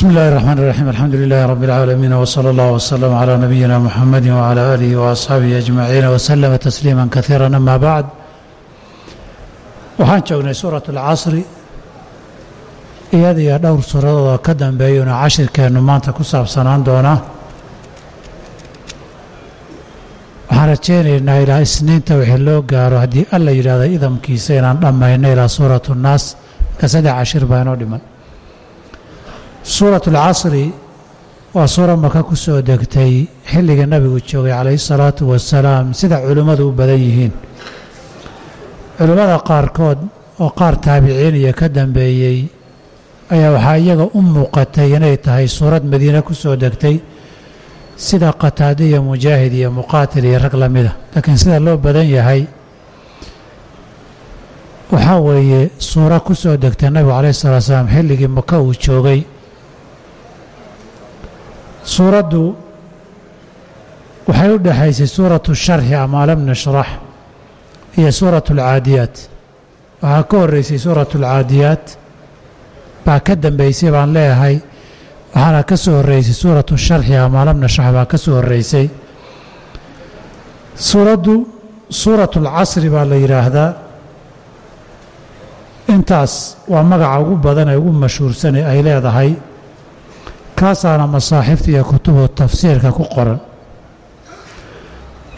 بسم الله الرحمن الرحيم الحمد لله رب العالمين وصلى الله وسلم على نبينا محمد وعلى آله وأصحaabihi أجمaعين وسلم تسليما كثيirا أما بعد waxaan joognay suuraة الcasri iyadiyo dhowr suuradoodoo ka dambeeyuna cashirkeennu maanta ku saabsanaan doonaa waxaan rajaynaynaa ilaa isniinta wixii loo gaaro haddii alla yidhahdo idamkiisa inaan dhammayno ilaa suuraة الnaas marka saddex cashir baa inoo dhiman suurat alcasri waa suura maka ku soo degtay xilliga nabigu joogay calayhi salaatu wasalaam sida culimmadu u badan yihiin. Culimmada qaarkood oo qaar taabiciiniyo ka dambeeyey ayaa waxaa iyaga u muuqatay inay tahay suurad madiine ku soo degtay. Sida qataade iyo mujaahid iyo muqaatil iyo rag la mida ah. laakiin sida loo badan yahay waxaa weeye suura ku degtay nabigu calayhi salatu wasalaam xilligii maka uu joogay suuraddu waxay u dhexaysay suuratu sharxi ama lam nashrax iyo suuratu alcaadiyaat. Waxaa ka horreysay suuratu alcaadiyaat baa ka dambeysay baan leeyahay waxaana ka soo horreysay suuratu sharxi ama lam nashrax baa ka soo horreysay. Suuraddu suuratu alcasri baa la yidhaahdaa intaas waa magaca ugu badan ee ugu mashhuursane ay leedahay kaasaana masaaxifta iyo kutubu tafsiirka ku qoran.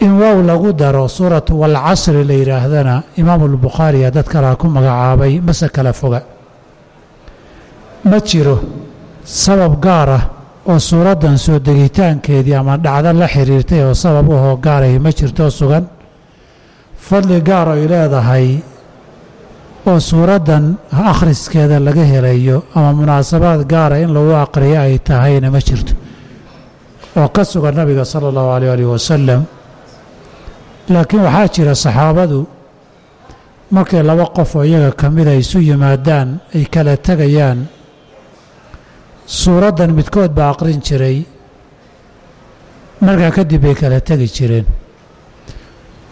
In wow lagu daro suuratu walcasri la yidhaahdana imaamu albukhaariya dad kalea ku magacaabay mase kala foga. Ma jiro sabab gaar ah oo suuraddan soo degitaankeedii ama dhacdo la xiriirtay oo sabab ahoo gaarahi ma jirto sugan. Fadli gaar ay leedahay oo suuraddan akhriskeeda laga helayo ama munaasabaad gaara in lagu aqriyo ay tahayna ma jirto. oo ka sugan nabiga sala allahu alayh alih wasalam laakiin waxaa jira saxaabadu markay laba qof oo iyaga ka mida isu yimaadaan ay kala tegayaan suuraddan midkood baa aqrin jiray markaa kadib bay kala tegi jireen.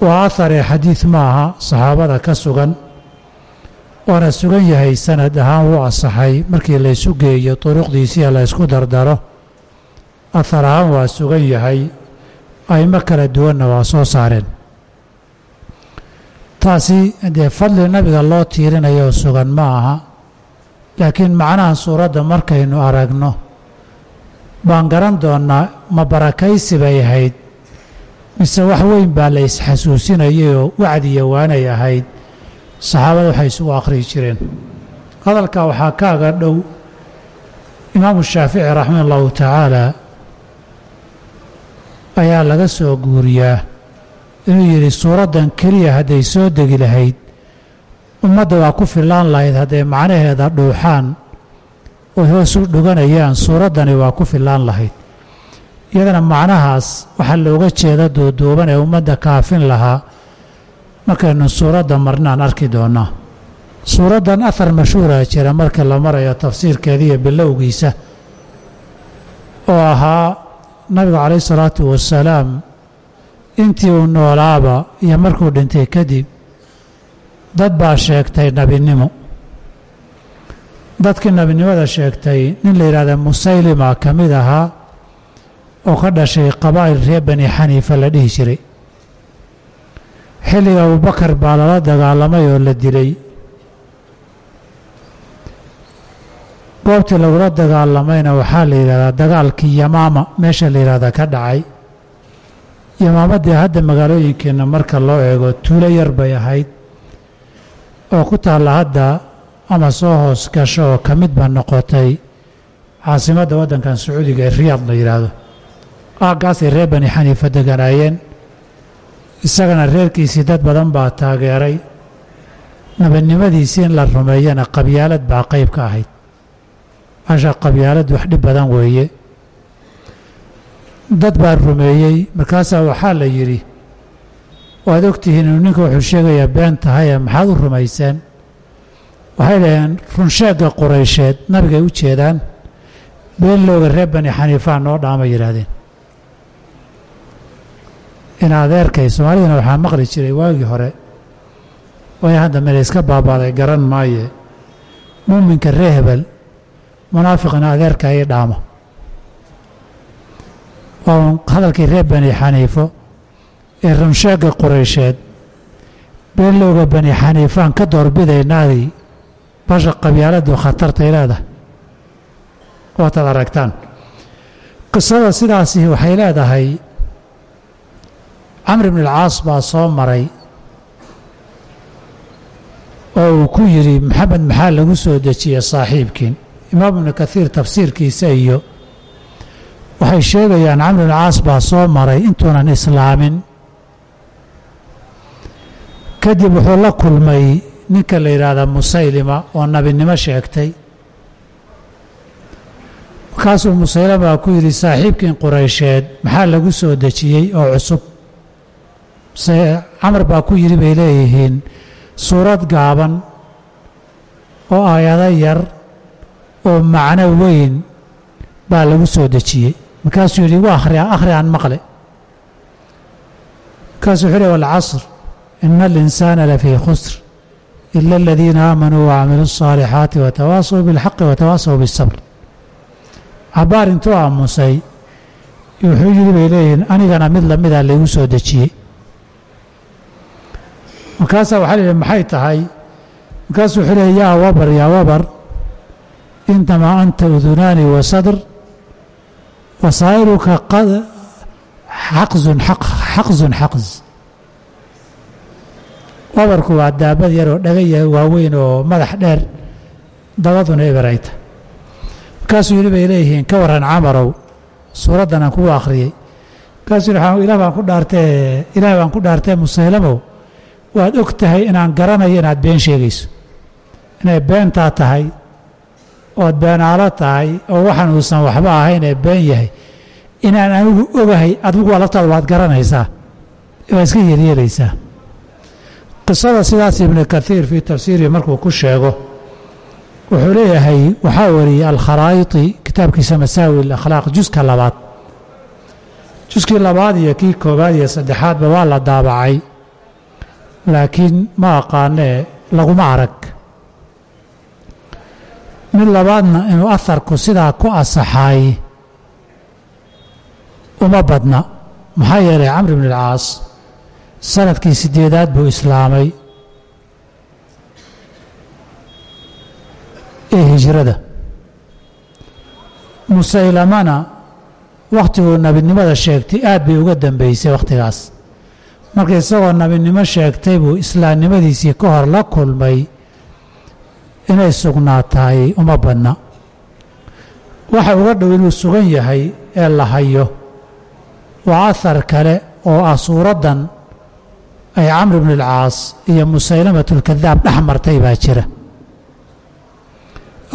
waa aharee xadiid ma aha saxaabada ka sugan waana sugan yahay sanad ahaan wuu asaxay markii laysu geeyo duruqdiisiya la ysku dardaro. Ahar ahaan waa sugan yahay aymo kala duwanna waa soo saareen. Taasi dee fadli nabiga loo tiirinayo sugan ma aha laakiin macnaha suuradda markaynu aragno baan garan doonnaa ma barakaysi bay ahayd mise wax weyn baa la isxasuusinayayoo wacdiyo waanay ahayd saxaabada waxay isugu akhriyi jireen. Hadalkaa waxaa kaaga dhow imaamu shaafici raximah allahu tacaala ayaa laga soo guuriyaa inuu yidhi suuraddan keliya hadday soo degi lahayd ummadda waa ku fillaan lahayd hadday macnaheeda dhuuxaan oy hoos u dhuganayaan suuraddani waa ku fillaan lahayd. Iyadana macnahaas waxaa looga jeeda duuduuban ee ummadda kaafin lahaa markaynu suuradda marnaan arki doonnaa suuraddan ahar mashhuura jira marka la marayo tafsiirkeeda iyo bilowgiisa oo ahaa nabigu calayhi salaatu wasalaam intii uu noolaaba iyo markuu dhintay kadib dad baa sheegtay nebinimo dadkii nebinimada sheegtay nin la yidhahda musaylima ka mid ahaa oo ka dhashay qabaa'il reer bani xaniifa la dhihi jiray xilliga abubakar baa lala dagaalamay oo la dilay. Goobtii lagula dagaalamayna waxaa la yidhahdaa dagaalkii yamaama meesha la yidhahdaa ka dhacay. Yamaamadii hadda magaalooyinkeenna marka loo eego tuulo yar bay ahayd oo ku taalla hadda ama soo hoos gasho oo ka mid ba noqotay caasimadda waddankan sacuudiga ee riyaad la yidhaahdo. Aaggaasay reer bani xaniifa deganaayeen isagana reerkiisii dad badan baa taageeray. Nabadnimadiisii in la rumeeyana qabyaalad baa qayb ka ahayd. Maasha qabyaalad wax dhib badan weeye. Dad baa rumeeyey. Markaasaa waxaa la yidhi waad ogtihiin inuu ninka wuxuu sheegayaa been tahaye maxaad u rumayseen? Waxay dhaheen runsheegga quraysheed nabigay u jeedaan. Been looga reer bani xaniifaa noo dhaama yidhaahdeen in adeerkay soomaalidana waxaa maqli jiray waagii hore. Way hadda meel iska baabaaday garan maaye. Muuminka ree hebel munaafiqna adeerka ii dhaamo. Waa hadalkii reer bani xaniifo ee runsheega quraysheed beelowga bani xaniifaan ka doorbidaynaadii basha qabyaaladu khatartay leedahay. Waataad aragtaan. Qisada sidaasi waxay leedahay camr ibn alcaas baa soo maray oo uu ku yidhi maxamed maxaa lagu soo dejiyey saaxiibkiin? Imaam ibnu kaiir tafsiirkiisa iyo waxay sheegayaan camr ibn alcaas baa soo maray intuunan islaamin. Kadib wuxuu la kulmay ninka la yidhaahda musaylima oo nabinimo sheegtay. Markaasuu musaylama ku yidhi saaxiibkiin quraysheed maxaa lagu soo dejiyey oo cusub camar baa ku yidhi bay leeyihiin suurad gaaban oo aayado yar oo macno weyn baa lagu soo dejiyey markaasuu yidhi wa akhri akhri aan maqle markaasuu wuxuu leh walcasr ina alinsaana lafii khusr ila aladiina aamanuu wacamiluu الصaalixaati watawaasaw biاlxaqi watawaasaw biالsabr cabaar intuu aamusay wuxuu yidhi bay leeyihiin anigana mid lamida laygu soo dejiyey markaasaa waxaa la yidhi maxay tahay? Markaasuu wuxuu leey yaa wabar yaa wabar inamaa anta udunaani wa sadr wasaa'iruka xaqzun xaqzun xaqz wabarku waa daabad yaroo dhagaya waaweyn oo madax dheer dabaduna eberayta markaasuu yidhi bay leeyihiin ka warran camarow suuraddan aan kugu akhriyey. Markaasuu yidhi ilaah baan ku dhaartee ilaah baan ku dhaartee musaylamow waad og tahay inaan garanayo inaad been sheegayso. Inay beentaa tahay ood beenaalo tahay oo waxaan uusan waxba ahayn ee been yahay inaan anigu ogahay adigu waa laftaada waad garanaysaa. Waa iska yeelyeelaysaa qisada sidaas ibnu kaiir fii tafsiirihi markuu ku sheego wuxuu leeyahay waxaa wariyey alkharaa'iti kitaabkiisa masaawi alakhlaaq juska labaad. Juskii labaad iyo kii koowaad iyo saddexaadba waa la daabacay laakiin ma aqaanee laguma arag. Mid labaadna inuu aharku sidaa ku asaxaay uma badna. Maxaa yeelay camr bn alcaas sannadkii sideedaad buu islaamay ee hijrada. Musaylamana wakhtiguu nebinimada sheegtay aad bay uga dambeysay wakhtigaas marka isagoo nebinimo sheegtay buu islaamnimadiisii ka hor la kulmay inay sugnaatahay uma badna waxa uga dhow inuu sugan yahay ee la hayo waa ahar kale oo ah suuraddan ay camr bn alcaas iyo musaylamatulkadaab dhex martay baa jira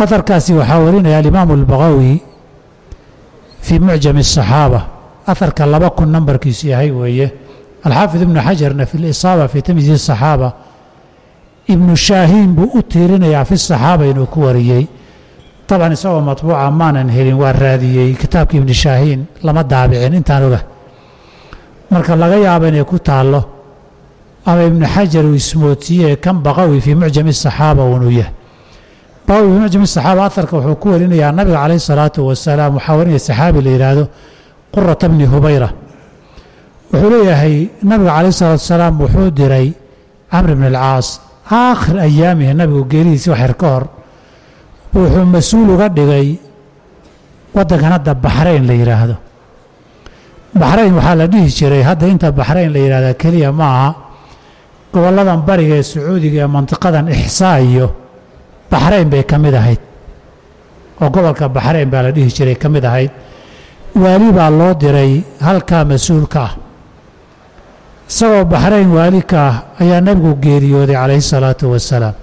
aharkaasi waxaa warinaya alimaamu albaqawi fii mucjami الصaxaaba aharka laba kun nambarkiisu yahay weeye alxaafid ibnu xajarna fi lisaaba fii tamyiizi asaxaaba ibnu shaahiin buu u tiirinayaa fi saxaaba inuu ku wariyey taban isagoo matbuuca maanan helin waa raadiyey kitaabka ibnu shaahiin lama daabicin intaan oga marka laga yaaba inay ku taallo ama ibnu xajar uu ismootiye kan baqawi fii mucjami asaxaaba unuu yahay baqawi fii mucjami asaxaaba aharka wuxuu ku warinayaa nabiga calayhi salaatu wasalaam waxaa warinaya saxaabi la yidhaahdo qurata bni hubayra wuxuu leeyahay nabiga calayh الsalatu wasalaam wuxuu diray camr bn alcaas aakhir ayaamihi nabigu geeridiisi waxyar ka hor wuxuu mas'uul uga dhigay waddankan hadda baxrayn la yidhaahdo baxrayn waxaa la dhihi jiray hadda inta baxrayn la yidhahdaa keliya ma aha gobolladan bariga ee sacuudiga ee mantiqadan ixsaa iyo baxrayn bay ka mid ahayd. Oo gobolka baxrayn baa la dhihi jiray ka mid ahayd. Waali baa loo diray halkaa mas'uulka ah isagoo baxrayn waali ka ah ayaa nebigu geeriyooday calayhi salaatu wasalaam.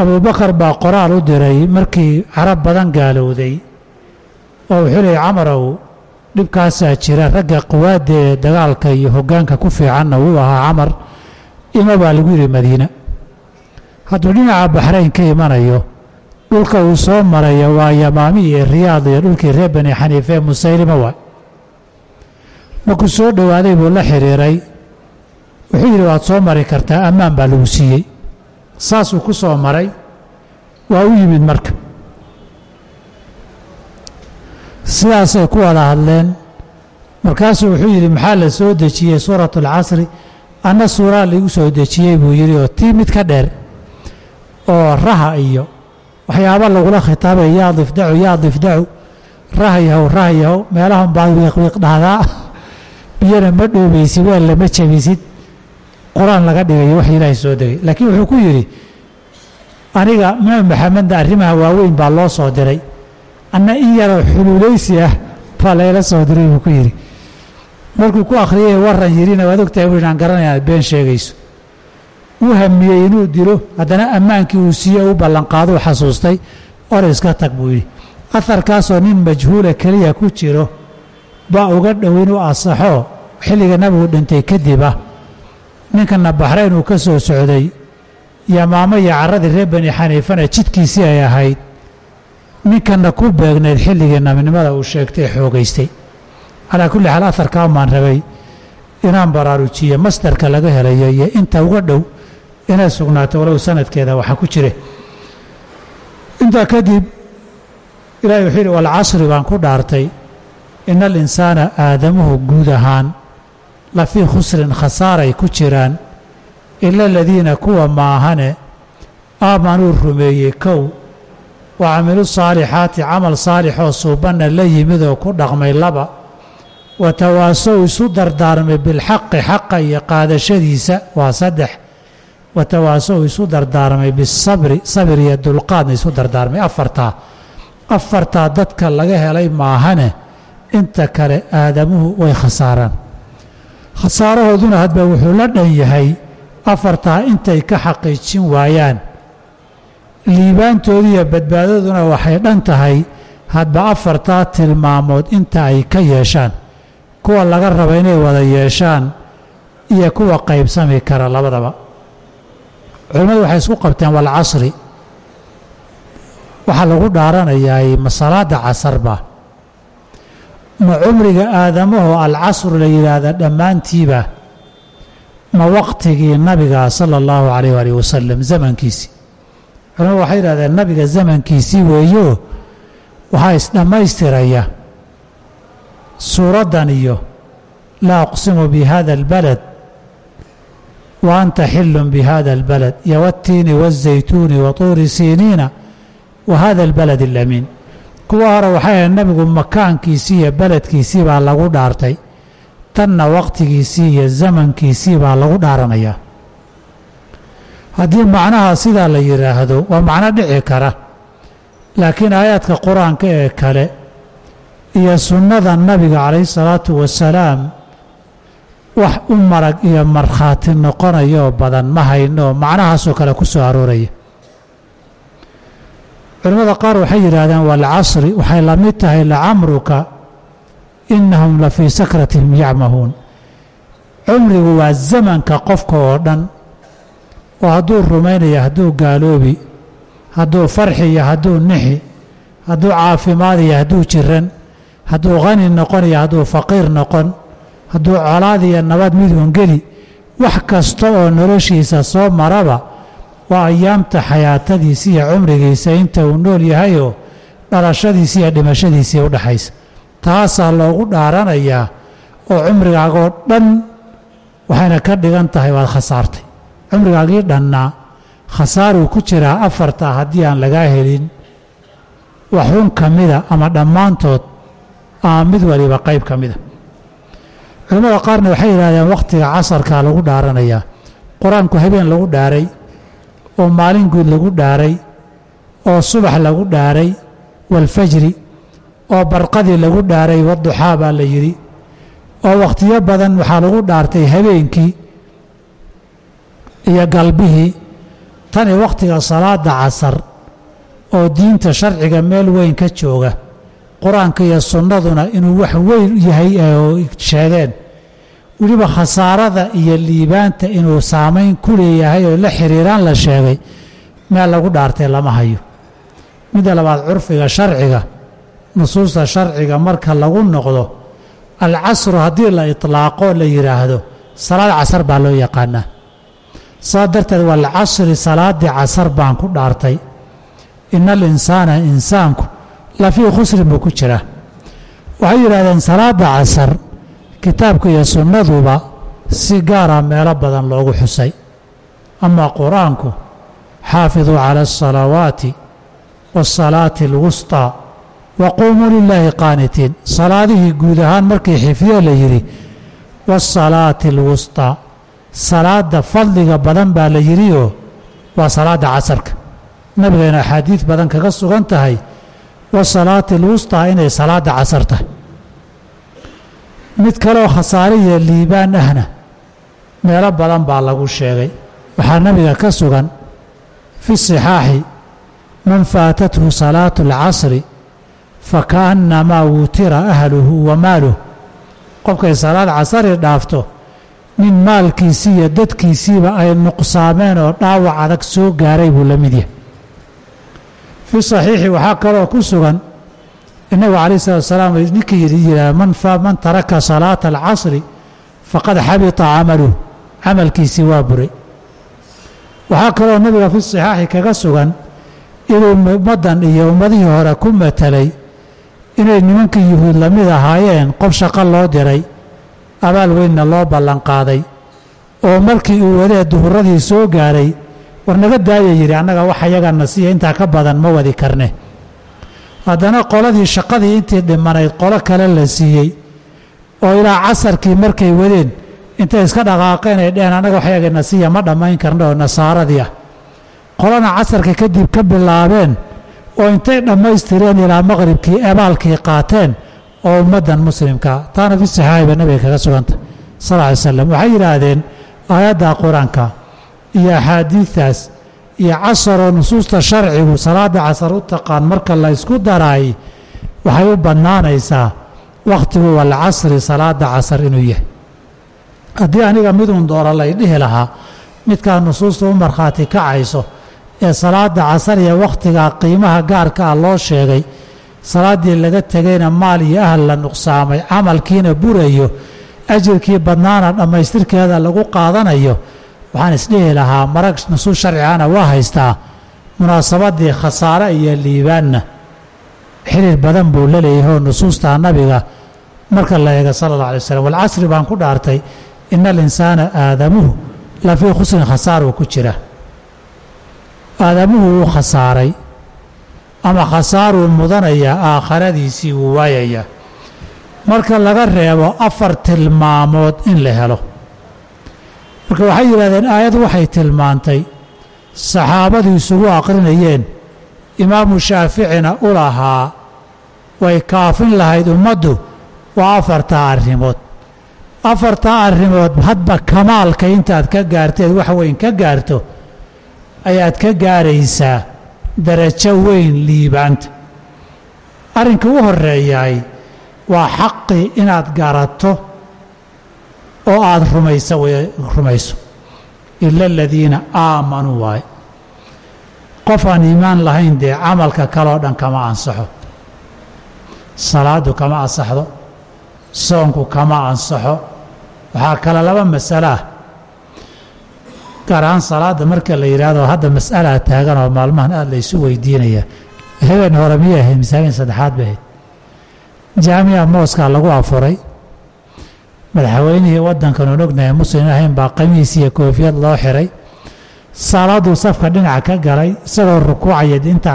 Abuubakar baa qoraal u diray markii carab badan gaalowday oo wuxuu leeyay camarow dhibkaasaa jira ragga quwaadda ee dagaalka iyo hoggaanka ku fiicanna wuu ahaa camar ima baa lagu yidhi madiina. Hadduu dhinaca baxrayn ka imanayo dhulka uu soo maraya waa yamaami iyo riyaad iyo dhulkii reer bani xaniife musaylima waay markuu soo dhawaaday buu la xiriiray. Wuxuu yidhi waad soo mari kartaa ammaan baa lagu siiyey. Saasuu ku soo maray. Waa u yimid marka. Sidaasay ku wada hadleen. Markaasuu wuxuu yidhi maxaa la soo dejiyey suuratu lcasri anna suuraa lagu soo dejiyey buu yidhi oo tii mid ka dheer oo raha iyo waxyaaba lagula khitaabay. Yaadifdacu yaadifdacu rahayahow rahyahow meelahunbaa wiiqwiiq dhahdaa. biyana ma dhoobaysid weel lama jabisid. Qur'aan laga dhigayo wax ilaahay soo degay. Laakiin wuxuu ku yidhi aniga nabi maxamedna arrimaha waaweyn baa loo soo diray. Anna in yaroo xuluulaysi ah baa layla soo diray buu ku yidhi. Markuu ku akhriyay waran yidhina waad ogtahay buu aan garanaya been sheegayso. Uu hamiyey inuu dilo haddana ammaankii uu siiye u ballanqaaduu xasuustay. Or iska tag buu yidhi. Aharkaasoo nin majhuula keliya ku jiro baa uga dhow inuu asaxo xilliga nabigu dhintay kadib ah ninkana baxrayn uu ka soo socday yamaamo iyo carradii reer bani xaniifana jidkiisii ay ahayd. Ninkana ku beegnayd xilligii nabinimada uu sheegtay xoogaystay. Calaa kulli xaal aharkaa maan rabay inaan baraarujiyo masdarka laga helayo iyo inta uga dhow inay sugnaato walow sanadkeeda waxa ku jire intaa kadib ilahay wuxuu yidhi walcasri baan ku dhaartay ina alinsaana aadamuhu guud ahaan la fii khusrin khasaaray ku jiraan ila aladiina kuwa maahane aamanuu rumeeyey kow wa camilu saalixaati camal saalixoo suubanna la yimid oo ku dhaqmay laba wa tawaasow isu dardaarmay bilxaqi xaqa iyo qaadashadiisa waa saddex wa tawaasow isu dardaarmay bisabri sabir iyo dulqaadna isu dardaarmay afartaa afartaa dadka laga helay maahane inta kale aadamuhu way khasaaraan. Khasaarahooduna hadba wuxuu la dhan yahay afartaa intay ka xaqiijin waayaan. Liibaantoodiiyo badbaadaduna waxay dhan tahay hadba afartaa tilmaamood inta ay ka yeeshaan. Kuwa laga raba inay wada yeeshaan iyo kuwa qaybsami kara labadaba. Culimmadu waxay isku qabteen walcasri waxaa lagu dhaaranayaa masalaada casarba ma cumriga aadamahoo alcasru la yidhaahda dhammaantiiba? Ma waqtigii nabiga sala allahu calayh alih wasalam zamankiisii? Culimadu waxay yidhahdeen nabiga zamankiisii weeyo waxaa isdhammaystiraya suuraddan iyo laa aqsimu bi hada albalad wa anta xilun bi hada albalad iyo wattiini waazaytuuni wa siiniina wa hada albalad alamiin kuwa hore waxay ahayd nabigu makaankiisii iyo beledkiisii baa lagu dhaartay. Tanna waqtigiisii iyo zamankiisii baa lagu dhaaranayaa haddii macnaha sidaa la yidhaahdo waa macno dhici kara laakiin aayaadka qur'aanka ee kale iyo sunnada nabiga calayhi salaatu wasalaam wax u marag iyo markhaati noqonayoo badan ma hayno macnahaasoo kale ku soo arooraya culimmada qaar waxay yidhaahdeen waalcasri waxay la mid tahay lacamruka innahum la fii sakratihim yacmahuun. Cumrigu waa zamanka qofka oo dhan oo hadduu rumaynaya hadduu gaaloobi hadduu farxi iyo hadduu nixi hadduu caafimaad iyo hadduu jiran hadduu khani noqon iyo hadduu faqiir noqon hadduu colaad iyo nabad midun geli wax kasta oo noloshiisa soo maraba waa ayaamta xayaatadiisi iyo cumrigiisa inta uu nool yahayoo dhalashadiisi iyo dhimashadiisii u dhexaysa taasaa loogu dhaaranayaa oo cumrigaagoo dhan waxayna ka dhigan tahay waad khasaartay. Cumrigaagii dhannaa khasaaruu ku jiraa afarta haddii aan lagaa helin waxun ka mida ama dhammaantood ama mid waliba qayb ka mida culimmada qaarna waxay yidhahdeen wakhtiga casarkaa lagu dhaaranayaa. Qur'aanku habeen lagu dhaaray oo maalin guud lagu dhaaray oo subax lagu dhaaray waalfajri oo barqadii lagu dhaaray waduxaa baa la yidhi. Oo wakhtiyo badan waxaa lagu dhaartay habeenkii iyo galbihii. Tani wakhtiga salaada casar oo diinta sharciga meel weyn ka jooga qur'aanka iyo sunnaduna inuu wax weyn yahay oo sheegeen weliba khasaarada iyo liibaanta inuu saamayn ku leeyahay oo la xiriiraan la sheegay meel lagu dhaartay lama hayo. Midda labaad curfiga sharciga nusuusta sharciga marka lagu noqdo alcasru haddii la itlaaqo la yidhaahdo salaad casar baa loo yaqaanaa. Saa darteed waalcasri salaaddii casar baan ku dhaartay. Ina alinsaana insaanku la fii khusrin buu ku jiraa. Waxay yidhahdeen salaadda casar kitaabka iyo sunnaduba si gaara ah meelo badan loogu xusay. Amaa qur'aanku xaafiduu cala asalawaati wasalaati alwustaa wa quumuu lilaahi qaanitiin. Salaadihii guud ahaan markii xifiyo la yidhi wasalaati alwustaa salaadda fadliga badan baa la yidhioo waa salaadda casarka. Nabigeena axaadiid badan kaga sugan tahay wasalaati alwustaa inay salaadda casar tahay mid kaleoo khasaare iyo liibaan ahna meelo badan baa lagu sheegay. Waxaa nabiga ka sugan fi sixaaxi man faatathu salaatu اlcasri fakaannamaa wutira ahluhu wa maaluh qofkay salaad casari dhaafto nin maalkiisii iyo dadkiisiiba ay nuqsaameen oo dhaawac adag soo gaaray buu la mid yahay. Fi saxiixi waxaa kaloo ku sugan innagu calayh salatu wasalaam ninkii yidhaah man taraka salaata alcasri faqad xabita camaluh camalkiisii waa buray. Waxaa kaloo nabiga fi saxaaxi kaga sugan inuu ummaddan iyo ummadihii hore ku matelay inay nimankii yuhuud la mid ahaayeen qof shaqo loo diray abaal weynna loo ballanqaaday oo markii uu wadee duhuradii soo gaaray war naga daaya yidhi annaga wax yagana siiya intaa ka badan ma wadi karne haddana qoladii shaqadii intii dhimanayd qolo kale la siiyey oo ilaa casarkii markay wadeen intay iska dhaqaaqeen ay dheheen annaga wax yagana siiya ma dhammayn karna oo nasaaradii ah. Qolana casarka kadib ka bilaabeen oo intay dhammaystireen ilaa maqribkii ebaalkii qaateen oo ummaddan muslimka taana fi saxaaxi ba nabiga kaga suganta sal ly slam waxay yidhaahdeen aayadda qur'aanka iyo axaadiidtaas iyo casaroo nusuusta sharcigu salaadda casar u taqaan marka la ysku daraay waxay u bannaanaysaa wakhtigu walcasri salaadda casar inuu yahay. Haddii aniga midun doora lay dhihi lahaa midkaa nusuusta u markhaati kacayso ee salaadda casar iyo wakhtigaa qiimaha gaarka ah loo sheegay salaaddii laga tegayna maal iyo ahal la nuqsaamay camalkiina burayo ajirkii badnaana dhammaystirkeeda lagu qaadanayo waxaan isdhihi lahaa marag nusuus sharcigana waa haystaa munaasabadii khasaare iyo liibaanna xiriir badan buu la leeyahay oo nusuusta nabiga marka la eega sala allah alay waslm walcasri baan ku dhaartay ina alinsaana aadamuhu la fii khusrin khasaaruu ku jira. Aadamuhu wuu khasaaray ama khasaaruu mudanayaa aakharadiisii wuu waayayaa marka laga reebo afar tilmaamood in la helo marka waxay yidhahdeen aayaddu waxay tilmaantay saxaabadu isugu aqrinayeen imaamu shaaficina u lahaa way kaafin lahayd ummaddu waa afartaa arrimood. Afartaa arrimood hadba kamaalka intaad ka gaarteed wax weyn ka gaarto ayaad ka gaaraysaa darajo weyn liibaanta. Arrinka u horeeyaay waa xaqii inaad garato oo aada rumayso rumayso. Ila aladiina aamanuu waaye qof aan iimaan lahayn dee camalka kaleo dhan kama ansaxo. Salaaddu kama ansaxdo. Soonku kama ansaxo. Waxaa kale laba masalo ah gaar ahaan salaadda marka la yidhaahdo hadda mas'alaa taagan oo maalmahan aada la isu weydiinaya. Habeen hore miyay ahayd masaajin saddexaad bay ahayd. Jaamica mooskaa lagu afuray madaxweynihii waddankan oon ognahay muslim ahayn baa qamiis iyo koofiyad loo xiray. Salaaduu safka dhinaca ka galay isagoo rukuucaya inta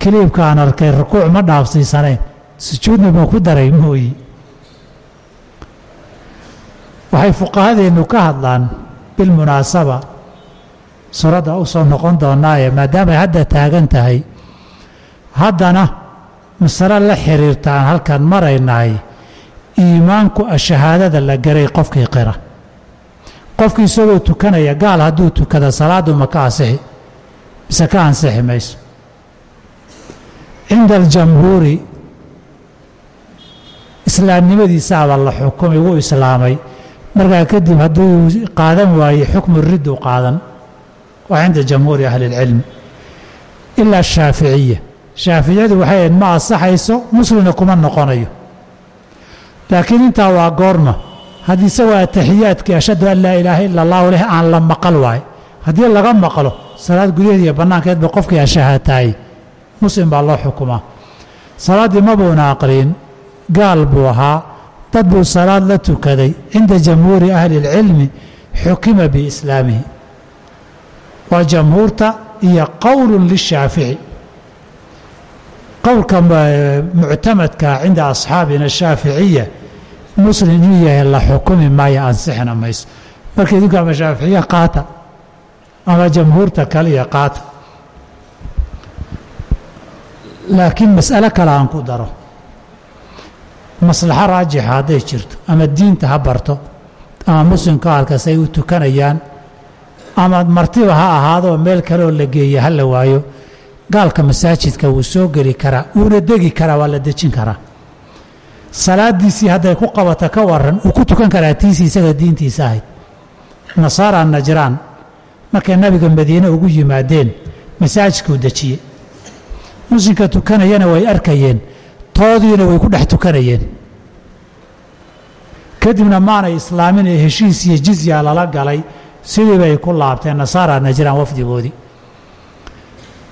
kiliibka aan arkay rukuuc ma dhaafsiisanayn sujuudna ma ku daray mooyi waxay fuqahadeennu ka hadlaan bilmunaasaba suuradda u soo noqon doonaaye maadaamay hadda taagan tahay. Haddana masalo la xiriirta aan halkan maraynahay iimaanku shahaadada la garay qofkii qira. Qofkii isagoo tukanaya gaal hadduu tukada salaaddu ma ka ansixi mise ka ansixi mayso. Cinda aljamhuuri islaamnimadiisaaba la xukumay wuu islaamay. Markaa kadib hadduu qaadan waaye xukmu riddu qaadan. Waa cinda jamhuuri ahli اlcilmi ilaa shaaficiya shaaficiyadu waxay ahayd ma ansaxayso muslimna kuma noqonayo laakiin intaa waa goorma. Haddii isagoo ataxiyaadkii ashhadu an laa ilaaha ila allahu leh aan la maqal waayo haddii laga maqlo salaad gudaheed iyo qofkii ashahaataayey muslim baa loo xukumaa. Salaaddii mabuuna aqriin gaal buu ahaa. Dad buu salaad la tukaday. Cinda jamhuuri ahli اlcilmi xukima biislaamihi. Waa jamhuurta iyo qowl lishaafici. Qowlka muctamadka cinda asxaabina shaaficiya muslim inuu yahay la xukumi maayo ansixna mayso. Marka idinku ama shaaficiye qaata. Ama jamhuurta kaliya qaata. Laakiin mas'alo kale aan ku daro. Maslaxo raajixa hadday jirto ama diinta ha barto ama muslimka halkaas ay u tukanayaan ama martiba ha ahaadoo meel kale oo la geeya ha la waayo gaalka masaajidka wuu soo geli karaa wuuna degi karaa waa la dejin karaa salaadiisii hadday ku qabata ka waran uu ku tukan karaa tiisii isaga diintiisa ahayd. Nasaara najraan markay nabiga madiine ugu yimaadeen masaajidkuu dejiye muslimka tukanayana way arkayeen toodiina way ku dhex tukanayeen. Kadibna maanay islaamin ee heshiis iyo jizya lala galay sidii bay ku laabteen nasaara najraan wafdigoodii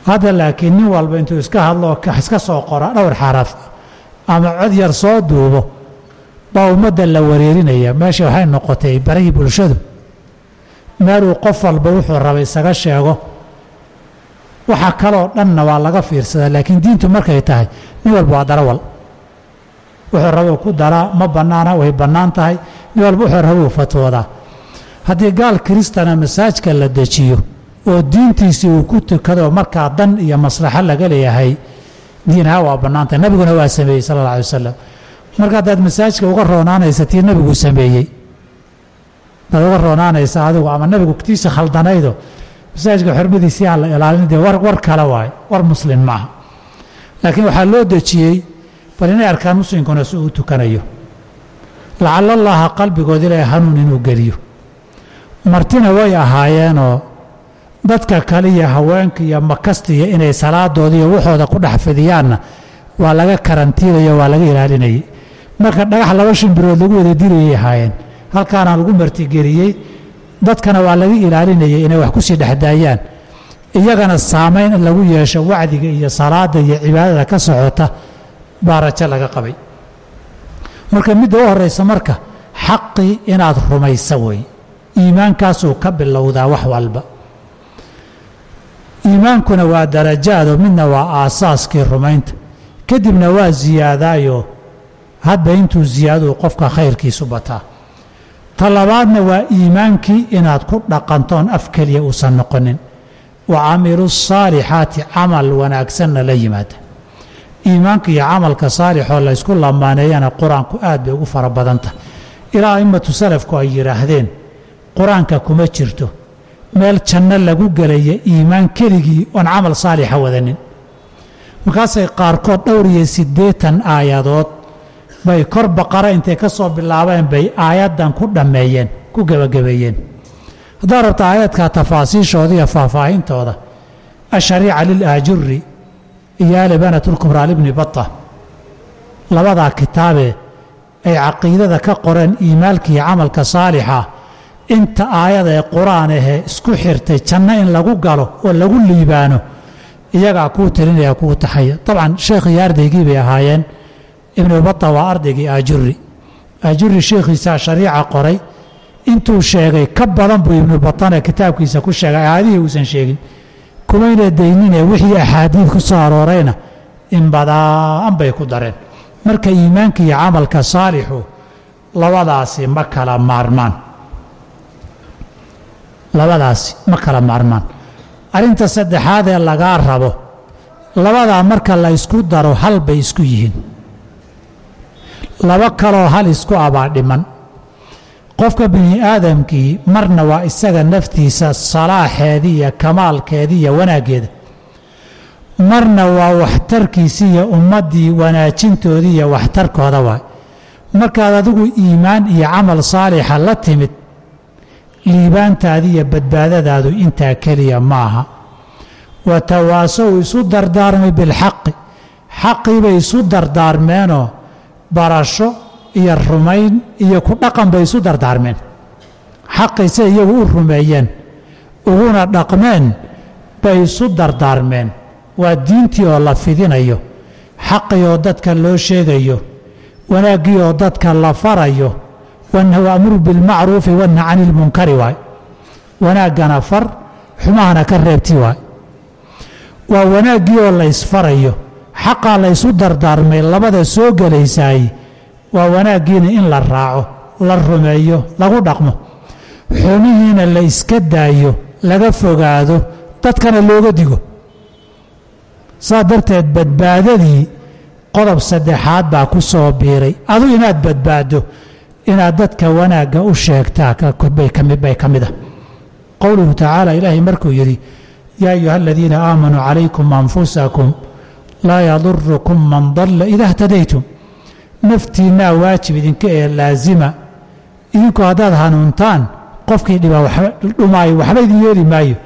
hadda laakiin nin walba intuu iska hadloo iska soo qora dhowr xaraf ama cod yar soo duubo baa ummadda la wareerinaya meesha waxay noqotay barihii bulshadu. Meeluu qof walba wuxuu rabay isaga sheego. Waxa kaloo dhanna waa laga fiirsadaa laakiin diintu markay tahay nin walba waa darawal. Wuxuu raba ku daraa ma bannaana way bannaan tahay. Nin walba wuxuu raba uu fatwoodaa. Haddii gaal kiristana masaajka la dejiyo oo diintiisii uu ku tukado markaa dan iyo maslaxo laga leeyahay diinaha waa bannaantahay nabiguna waa sameeyey sala alla alay wasalam marka haddaad masaajka uga roonaanaysa tii nabiguu sameeyey. Hadaad uga roonaanaysa adigu ama nabigu tiisa khaldanaydo masaajidka xormadiisii aan la ilaalin dee war war kale waaye war muslim maaha. Laakiin waxaa loo dejiyey bal inay arkaan muslimkuna si uu tukanayo. Lacala allaha qalbigood ilaahay hanuun inuu geliyo. Martina way ahaayeenoo dadka kale haweenka iyo makastiya inay salaadoodi iyo waxooda ku dhex fidiyaanna waa laga karantiinayo waa laga ilaalinayay marka dhagax laba shimbirood lagu wada dilayay ahaayeen halkaana lagu martigeliyey dadkana waa laga ilaalinayay inay wax ku sii dhexdaayaan. Iyagana saamayn lagu yeesho wacdiga iyo salaada iyo cibaadada ka socota baa rajo laga qabay. Marka midda u horeysa marka xaqii inaad rumaysa wey iimaankaasuu ka bilowdaa wax walba iimaankuna waa darajaado midna waa aasaaskii rumaynta. Kadibna waa ziyaadaayo. Hadba intuu ziyaaduu qofka khayrkiisu bataa. Ta labaadna waa iimaankii inaad ku dhaqantoon af keliya uusan noqonin. Wa camilu saalixaati camal wanaagsanna la yimaada. Iimaanka iyo camalka saalixoo laysku lamaaneeyana qur'aanku aad bay ugu fara badantah ilaa a'immatu salafku ay yidhaahdeen qur'aanka kuma jirto meel janno lagu gelaya iimaan keligii oon camal saalixa wadanin. Markaasay qaarkood dhowr iyo siddeetan aayadood bay kor baqara intay ka soo bilaabeen bay aayaddan ku dhammeeyeen ku gebagabeeyeen. Haddaad rabta aayadka tafaasiishooda iyo faahfaahintooda ashariica lilaajuri iyo alibanatulkubraa libni bata labadaa kitaabee ay caqiidada ka qoreen iimaalka iyo camalka saalixa inta aayada ee qur'aan ahee isku xirtay janno in lagu galo oo lagu liibaano iyagaa kuu talinaya kuu taxaya. Dabcan sheekh iyo ardaygii bay ahaayeen. Ibnu bata waa ardaygii aajuri aajuri sheekhiisaa shariica qoray. Intuu sheegay ka badan buu ibnu batana kitaabkiisa ku sheegay aayadihii uusan sheegin. Kumayna daynine wixii axaadiid ku soo aroorayna in badaan bay ku dareen. Marka iimaanka iyo camalka saalixu labadaasi ma kala maarmaan labadaasi ma kala maarmaan. Arrinta saddexaad ee lagaa rabo labadaa marka la ysku daro hal bay isku yihiin. Laba kaloo hal isku abaa dhiman qofka bini aadamkii marna waa isaga naftiisa salaaxeedii iyo kamaalkeedii iyo wanaaggeeda. Marna waa waxtarkiisii iyo ummaddii wanaajintoodii iyo waxtarkooda waay. Markaad adigu iimaan iyo camal saalixa la timid liibaantaadi iyo badbaadadaadu intaa keliya ma aha wa tawaasow isu dardaarmay bilxaqi. Xaqiibay isu dardaarmeenoo barasho iyo rumayn iyo ku dhaqan bay isu dardaarmeen. Xaqay se iyagu u rumeeyeen uguna dhaqmeen bay isu dardaarmeen. Waa diintii oo la fidinayo xaqii oo dadka loo sheegayo wanaaggii oo dadka la farayo waamuru bilmacruufi wanha cani ilmunkari waay wanaaggana far xumahana ka reebti waay waa wanaaggii oo la xaqaa la ysu dardaarmay labada soo gelaysaay waa wanaaggiina in la raaco la rumeeyo lagu dhaqmo xumihiina la iska daayo laga fogaado dadkana looga digo saa darteed badbaadadii qodob saddexaad baa ku soo biiray adu inaad badbaaddo inaad dadka wanaagga u sheegtaa bay ka mid ah. Qowluhu tacaala ilaahay markuu yidhi yaa ayuha aladiina aamanuu calaykum anfusakum laa yadurukum man dalla ida htadaytum naftiinnaa waajib idinka ee laasima idinku haddaad hanuuntaan qofkii dhumaayo waxba idin yeeli maayo.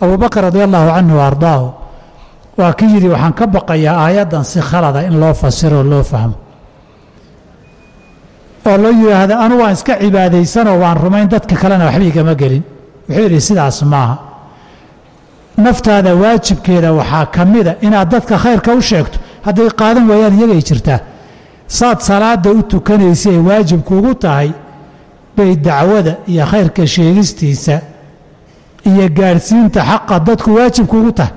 Abubakar radi allahu canhu ardaahu waa ki yidhi waxaan ka baqayaa aayaddan si khalada in loo fasiro loo fahmo oo loo yidhaahda anu waan iska cibaadaysanoo waan rumayn dadka kalena waxba igama gelin. Wuxuu yidhi sidaas maaha. Naftaada waajibkeeda waxaa ka mida inaad dadka khayrka u sheegto. Hadday qaadan waayaan iyagay jirtaa. Saad salaada u tukanaysa ay waajibkuugu tahay bay dacwada iyo khayrka sheegistiisa iyo gaadhsiinta xaqa dadku waajibkuugu tahay.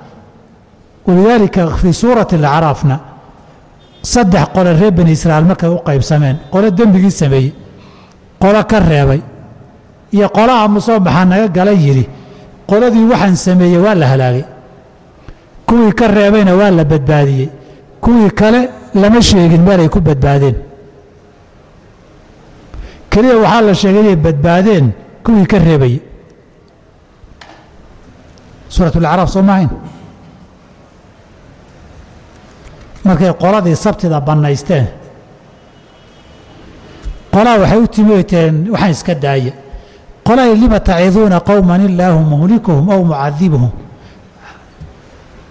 Walidaalika fii suurati alacraafna saddex qole reer bani israa'iil markay u qaybsameen qole dembigii sameeyey qolo ka reebay iyo qolaha musoo maxaa naga gala yidhi qoladii waxaan sameeyey waa la halaagay kuwii ka reebayna waa la badbaadiyey kuwii kale lama sheegin meel ay ku badbaadeen. Keliya waxaa la sheegay inay badbaadeen kuwii ka reebayey suurat alacraaf soo maahayn markay qoladii sabtida bannaysteen. Qolaa waxay u timiteen waxaan iska daaye. Qolaay lima taciduuna qowman illaahu muhlikuhum aw mucadibuhum.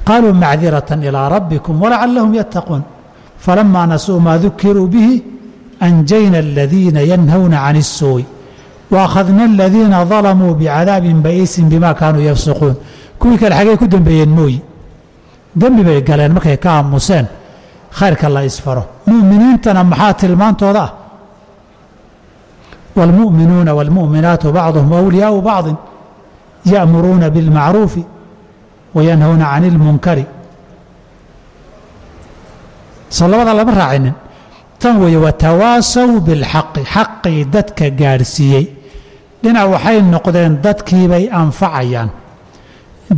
Qaluu macdiratan ilaa rabbikum walacallahum yattaquun. Falamaa nasuu maa dukiruu bihi anjayna aladiina yanhawna can isuuy waakhadna aladiina dalamuu bicadaabin ba'iisin bimaa kaanuu yafsuquun. Kuwii kale xagey ku dembeeyeen mooyi dembi bay galeen markay ka aamuseen khayrka la isfaro mu'miniintana maxaa tilmaantooda ah wاlmu'minuuna wاlmu'minaatu bacduhum أwliyaau bacضi ya'muruuna biاlmacruufi wayanhawna can اlmunkari soo labada lama raacinin tan weeye watawaasaw biاlxaqi xaqii dadka gaadhsiiyey dhinac waxay noqdeen dadkiibay anfacayaan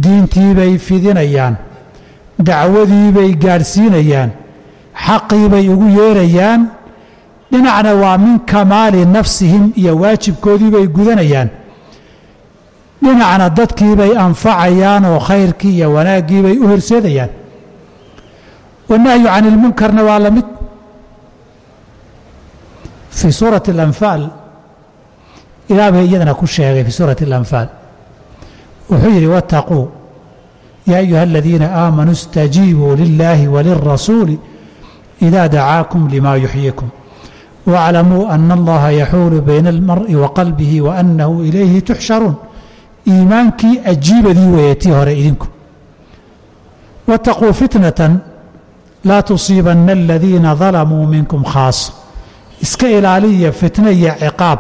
diintiibay fidinayaan dacwadiibay gaadhsiinayaan xaqiibay ugu yeerayaan. Dhinacna waa min kamaali nafsihim iyo waajibkoodiibay gudanayaan. Dhinacna dadkiibay anfacayaan oo khayrkii iyo wanaaggiibay u horseedayaan. Wanahyu can ilmunkarna waa la mid. Fii suurati alanfaal ilaah bay iyadana ku sheegay fii suurati alanfaal. Wuxuu yidhi wattaquu yaa ayuha aladiina aamanuu اstajiibuu lilaahi walirasuuli lima yuxyikum waaclamuu ana allaha yaxuulu bayna almar'i wa qalbihi wa annahu ilayhi tuxsharuun iimaankii ajiibadii weeye tii hore idinku waataquu fitnatan laa tusiibanna aladiina dalamuu minkum khaasa iska ilaaliya fitno iyo ciqaab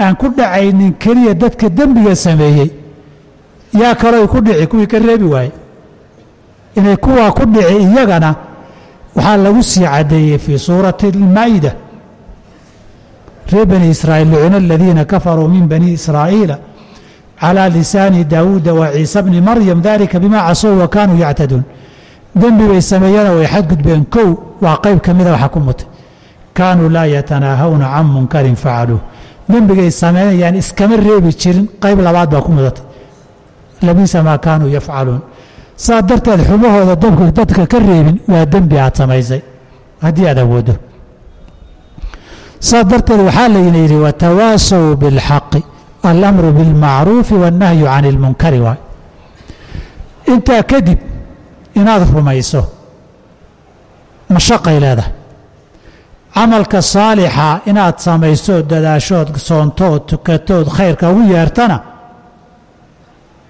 aan ku dhacaynin keliya dadka dembiga sameeyey yaa kaloo ku dhici kuwii ka reebi waaye inay kuwaa ku dhici iyagana waxaa lagu sii caddeeyey fii suurati almaa'ida. Reer bani israa'iil lucina aladiina kafaruu min bani israa'iila calى lisaani daawuuda wa ciisa bni maryam dalika bima casow wa yactaduun. Dembi bay sameeyeenoo way xadgudbeen. Kow waa qayb ka mida waxa ku mutay kaanuu laa yatanaahawna can munkarin facaluuh dembigay samaynayaan iskama reebi jirin qayb labaad baa ku mudatay. Labisa maa kaanuu yafcaluun saa darteed xubahooda dabka dadka ka reebin waa dembi aad samaysay. Haddii aad awoodo. Saa darteed waxaa layna yidhi watawaasaw bilxaqi alamru bilmacruufi wannahyu can ilmunkari waay. Intaa kadib inaad rumayso mashaqay leedahay. Camalka saalixa inaad samaysood dadaashood soontood tukatood khayrka ugu yeertana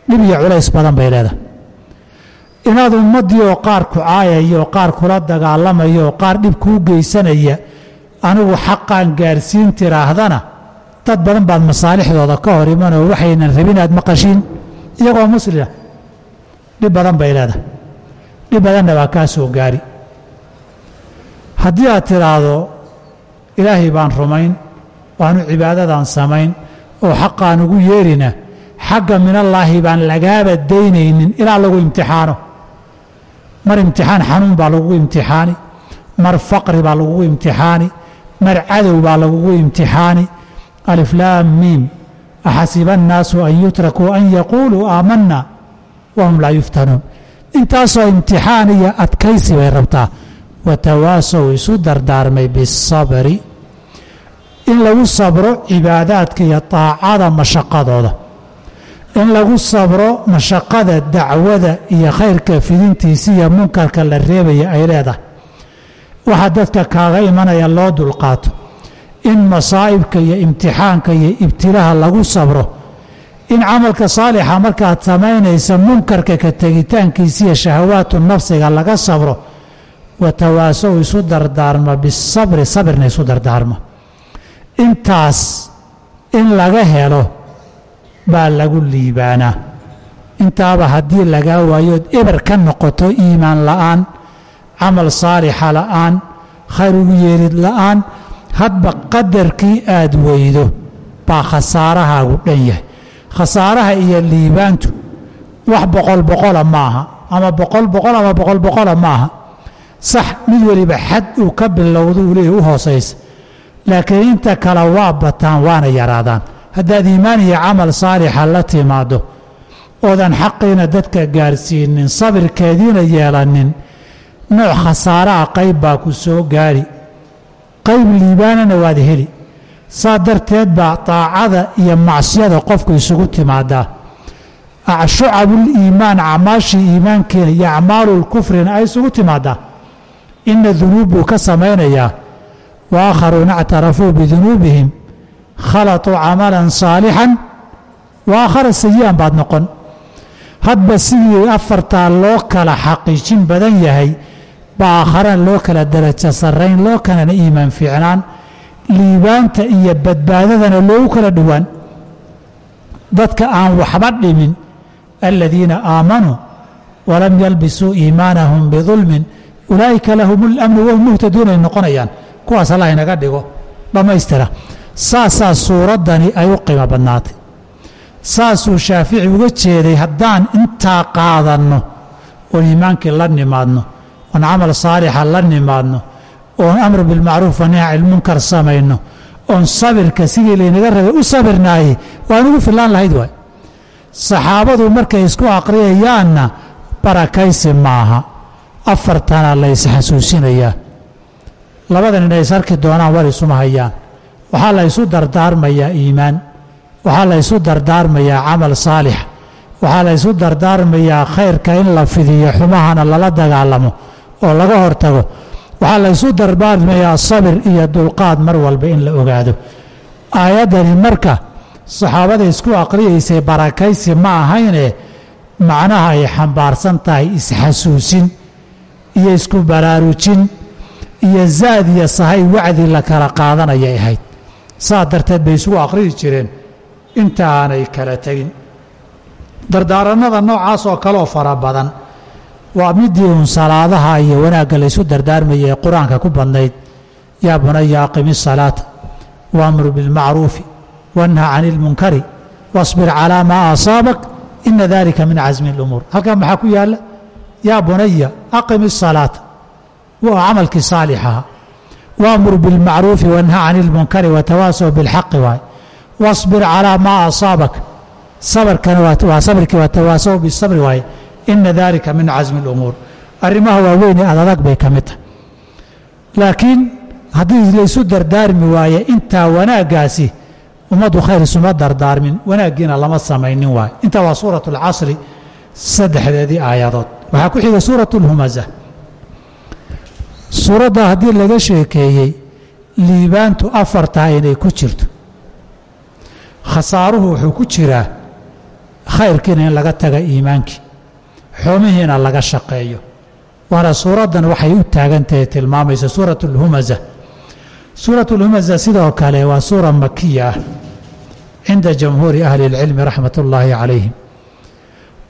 dhib iyo culays badan bay leedahay inaad ummaddii oo qaar ku caayaya oo qaar kula dagaalamaya oo qaar dhib kuu geysanaya anigu xaqaan gaarsiin tiraahdana dad badan baad masaalixdooda ka hor imanoo waxaynan rabin aad maqashiin iyagoo muslima. Dhib badan bay leedahay. Dhib badanna baa kaa soo gaari. Haddii aad tidhaahdo ilaahay baan rumayn waanu cibaadadan samayn oo xaqaan ugu yeerina xagga minallaahi baan lagaaba daynaynin ilaa lagu imtixaano mar imtixaan xanuun baa lagugu imtixaani mar faqri baa lagugu imtixaani mar cadow baa lagugu imtixaani. Aliflaam miim. Axasiba annaasu an yutrakuu an yaquuluu aamanna wahum laa yuftanuun. Intaasoo imtixaan iyo adkaysi bay rabtaa. Watawaasow isu dardaarmay bisabri. In lagu sabro cibaadaadka iyo taacada mashaqadooda in lagu sabro mashaqada dacwada iyo khayrka fidintiisa iyo munkarka la reebaya ay leedahay. Waxaa dadka kaaga imanaya loo dulqaato in masaa'ibka iyo imtixaanka iyo ibtilaha lagu sabro in camalka saalixa markaad samaynaysa munkarka ka tegitaankiisa iyo shahawaatu nafsiga laga sabro watawaasow isu dardaarma bisabri sabirna isu dardaarma. Intaas in laga helo baa lagu liibaanaa. Intaaba haddii lagaa waayood eber ka noqoto iimaan la'aan camal saalixa la'aan khayr ugu la'aan hadba qadarkii aad weydo baa khasaarahaagu dhan yahay. Khasaaraha iyo liibaantu wax boqol boqola maaha ama boqol boqol ama boqol boqola maaha sax mid weliba xad uu ka bilowdo uu leeyahy u hoosaysa. Laakiin inta kale waa bataan waana yaraadaan haddaad iimaan iyo camal saalixa la timaaddo oodan xaqiina dadka gaarsiinin sabirkeediina yeelanin nooc khasaaraha qayb baa ku soo gaari. Qayb liibaanana waad heli. Saa darteed baa taacada iyo macsiyada qofku isugu timaadaa. Shucabuliimaan acmaashii iimaankeena iyo acmaalulkufrina ay isugu timaadaa. Ina dunuub buu ka samaynayaa. Wa aakharuuna اctarafuu bidunuubihim khalaطuu camalan saalixan wa aakhara sayi'an baad noqon hadba sidii afartaa loo kala xaqiijin badan yahay baa aakharana loo kala darajo sarrayn loo kalana iimaan fiicnaan liibaanta iyo badbaadadana loogu kala dhowaan dadka aan waxba dhimin aladiina aamanuu walam yalbisuu iimaanahum bidulmin ulaa'ika lahum اlamnu wahum muhtaduun ay noqonayaan kuwaas allah inaga dhigo dhammaystira saasaa suuraddani ay u qiimo badnaatay. Saasuu shaafici uga jeeday haddaan intaa qaadanno oon iimaankii la nimaadno oon camal saalixa la nimaadno oon amr bilmacruuf wanahy cilmunkar samayno oon sabirka sidii laynaga rabay u sabirnaayey waan ugu fillaan lahayd waay. Saxaabadu markay isku aqriyayaanna barakaysi maaha. Afartana la ysxasuusinayaa labadan inay is arki doonaan war isuma hayaan waxaa la ysu dardaarmayaa iimaan. Waxaa la ysu dardaarmayaa camal saalix. Waxaa la ysu dardaarmayaa khayrka in la fidiyo xumahana lala dagaalamo oo laga hortago. Waxaa la ysu dardaarmayaa sabir iyo dulqaad mar walba in la ogaado. Aayaddani marka saxaabada isku aqriyaysay barakaysi ma ahayne macnaha ay xambaarsan tahay isxasuusin iyo isku baraarujin iyo zaad iyo sahay wacdi la kala qaadanayay ahayd saa darteed bay isugu akhridi jireen. Intaanay kala tegin dardaaranada noocaas oo kaleoo fara badan. Waa midii uun salaadaha iyo wanaagga laysu dardaarmaya ee qur'aanka ku badnayd. Yaa bunaya aqimi isalaata waamur bilmacruufi wanha cani ilmunkari wasbir calaa maa asaabak. Ina dalika min casmi lumuur halkaa maxaa ku yaalla? Yaa bunaya aqimi isalaata waa camalkii saalixaha waamur bilmacruufi wanha cani lmunkari watawaasaw bilxaqi waay wasbir calaa maa asaabak sabarkana waa sabrkii watawaasaw bisabri waaye ina dalika min casmi lumuur arrimaha waaweyne aad bay ka mid tahay laakiin haddii laysu dardaarmi waaye intaa wanaaggaasi ummaddu khayr isuma dardaarmin wanaaggiina lama samaynin waayo intaa waa suurat alcasri saddexdeedii aayadood waxaa ku xiga suurat lhumaza suuradda haddii laga sheekeeyey liibaantu afartaa inay ku jirto khasaaruhu wuxuu ku jiraa khayrkiina in laga taga iimaankii xumihiina laga shaqeeyo waana suuraddan waxay u taagantahay tilmaamaysa suuraة اlhumaza suurat lhumaza sidoo kale waa suura makiya ah cinda jamhuuri ahli اlcilmi raxmat ullaahi calayhim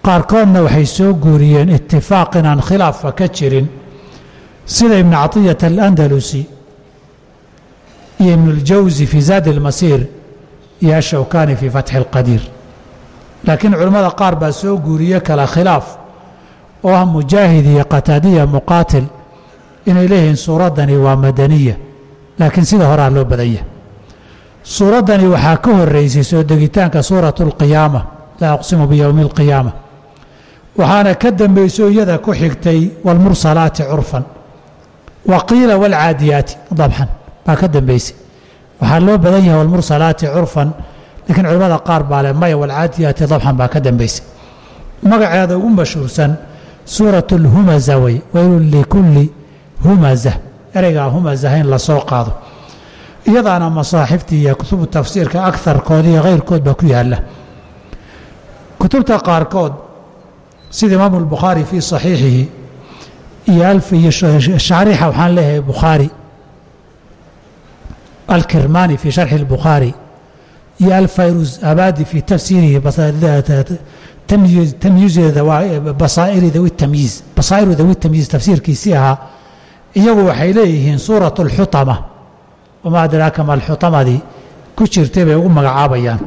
qaarkoodna waxay soo guuriyeen itifaaq inaan khilaafa ka jirin sida ibn caطiyata alandalusi iyo ibn اljawsi fii zaadi اlmasiir iyo ashawkani fii fatxi اlqadiir laakiin culimmada qaar baa soo guuriye kala khilaaf oo ah mujaahid iyo qataadiya muqaatil inay leeyihiin suuraddani waa madaniya laakiin sida horaa loo badanya suuraddani waxaa ka horeysay soo degitaanka suuratu اlqiyaama laa aqsimu biyowmi اlqiyaama waxaana ka dambayso iyada ku xigtay wاlmursalaati curfan wa qiila wاlcaadiyaati dabxan baa ka dambaysay waxaa loo badan yahay wاlmursalaati curfan lakiin culimmada qaar baa le maya wاlcaadiyaati dabxan baa ka dambaysay magaceeda ugu mashhuursan suuraة اlhumaza wey weylun likulli humaza ereygaa humazaha in lasoo qaado iyadaana masaaxiftii iyo kutubu tafsiirka akarkood iyo kayrkood baa ku yaala kutubta qaarkood sida imaamu اlbukhaari fii صaxiixihi iyo alf iyo shaarixa waxaan leeyahay bukhaari alkirmani fii sharxi اlbukhaari iyo alfayrus abadi fii tafsiirihi basaa'iru dawi tamyiiz basaa'iru dawi tamyiiz tafsiirkiisii ahaa iyagu waxay leeyihiin suuraة اlxutama wamaa adraaka ma alxutamadii ku jirtay bay ugu magacaabayaan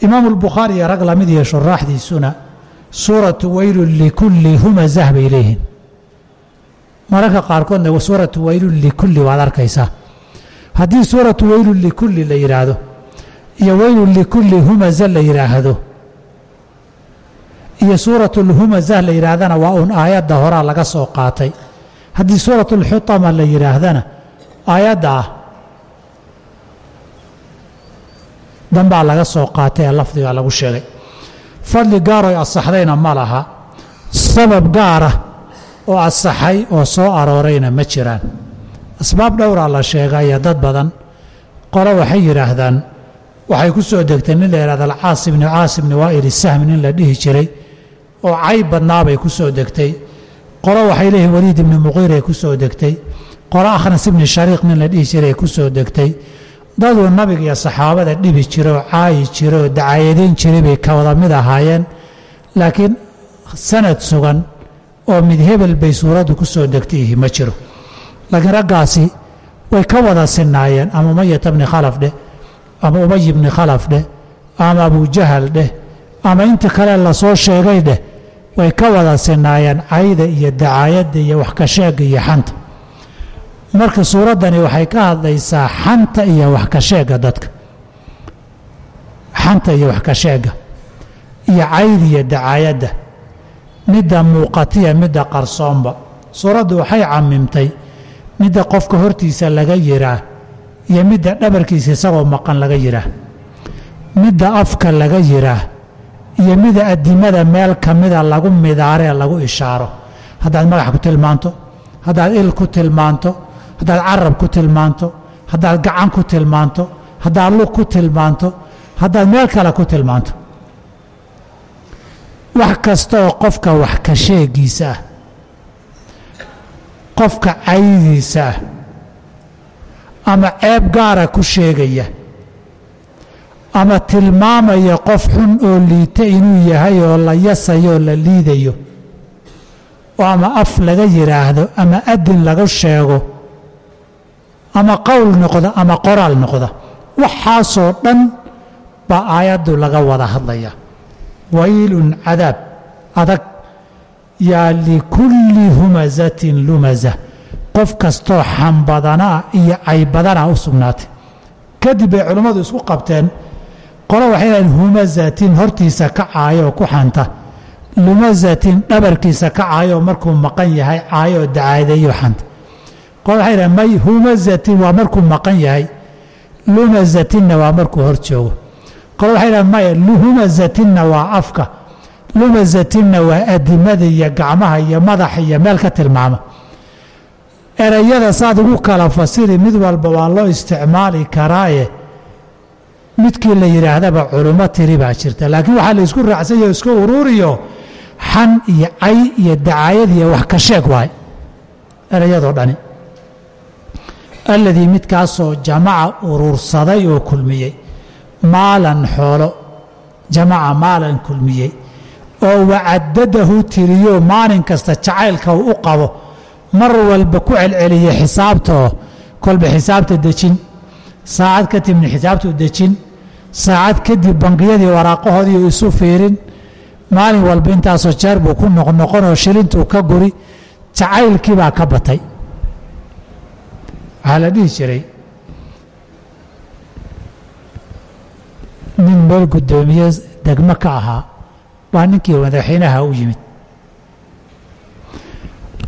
imaamu اlbukhaari iyo rag lamid iyo shuraaxdiisuna suuratu weylun likulli humazah bay leeyihiin mararka qaarkoodna suuratu weylun likulli waad arkaysaa. Haddii suuratu weylun likulli la yidhaahdo iyo weylun likulli humaza la yidhaahdo iyo suuratu lhumazah la yidhaahdana waa uun aayadda horaa laga soo qaatay. Haddii suuratu lxutama la yidhaahdana aayadda ah danbaa laga soo qaatay ee lafdiga lagu sheegay. Fadli gaaroy asaxdayna ma laha. Sabab gaara oo asaxay oo soo aroorayna ma jiraan. Asbaab dhowraa la sheegaya dad badan qolo waxay yidhaahdaan waxay ku soo degtay nin la yidhahda alcaas ibni caas ibni waa'il isahmi nin la dhihi jiray oo cayb badnaabay ku soo degtay. Qolo waxay leeyihiin waliid ibni muqiiray ku soo degtay. Qolo akhnas ibni shariiq nin la dhihi jiray ku soo degtay. Daduu nabiga iyo saxaabada dhibi jira oo caayi jira oo dacaayadayn jiray bay ka wada mid ahaayeen. Laakiin sanad sugan oo mid hebel bay suuraddu ku soo degtay ihi ma jiro. Laakiin raggaasi way ka wada sinaayeen ama umayata bni khalaf dheh ama umay bni khalaf dheh ama abujahal dheh ama inta kale la soo sheegay dheh way ka wada sinaayeen cayda iyo dacaayadda iyo wax ka sheega iyo xanta. Marka suuraddani waxay ka hadlaysaa xanta iyo wax ka sheega dadka. Xanta iyo wax ka sheega iyo cayd iyo dacaayadda midda muuqatiya midda qarsoonba. Suuraddu waxay camimtay midda qofka hortiisa laga yiraa iyo midda dhabarkiisa isagoo maqan laga yiraa midda afka laga yiraa iyo mida addimada meel ka mida lagu midaaree lagu ishaaro. Haddaad magax ku tilmaanto haddaad il ku tilmaanto haddaad carab ku tilmaanto haddaad gacan ku tilmaanto haddaad lug ku tilmaanto haddaad meel kale ku tilmaanto wax kastaoo qofka wax ka sheegiisa ah qofka caydiisa ah ama ceeb gaara ku sheegaya ama tilmaamaya qof xun oo liita inuu yahay oo la yasayo oo la liidayo oo ama af laga yidhaahdo ama adin laga sheego ama qowl noqda ama qoraal noqda waxaasoo dhan baa aayaddu laga wada hadlaya waylun cadaab adag yaa likulli humazatin lumaza qof kastoo xanbadanaa iyo caybadana u sugnaatay kadib bay culimmadu isku qabteen qolo waxay dhahaen humazatin hortiisa ka caayo oo ku xanta lumazatin dhabarkiisa ka caayo oo markuu maqan yahay caayo oo dacaadeeyo xanta qolo waxay dhahen humazatin waa markuu maqan yahay lumazatinna waa markuu hor joogo qolo waxay dhahen maya humazatinna waa afka lumazatinna waa adimada iyo gacmaha iyo madaxa iyo meel ka tilmaama. Erayada saad ugu kala fasiri mid walba waa loo isticmaali karaaye. Midkii la yidhaahdaba culummo tiri baa jirta. Laakiin waxaa la isku raacsanya o iska uruuriyo xan iyo cay iyo dacaayad iyo wax ka sheeg waay. Erayadoo dhani. Alladii midkaasoo jamaca urursaday oo kulmiyey maalan xoolo jamaca maalan kulmiyey oo wacadadahu tiriyo maalin kasta jacaylka u qabo mar walba ku celceliya xisaabtoo kolba xisaabta dejin saacad ka tibna xisaabtu dejin saacad kadib bangiyadii waraaqahoodii isu fiirin maalin walba intaasoo jeer buu ku noqnoqonoo shilintuu ka guri jacaylkii baa ka batay. Waxaa la dhihi jiray nin meel guddoomiye degmo ka ahaa waa ninkii madaxweynaha u yimid.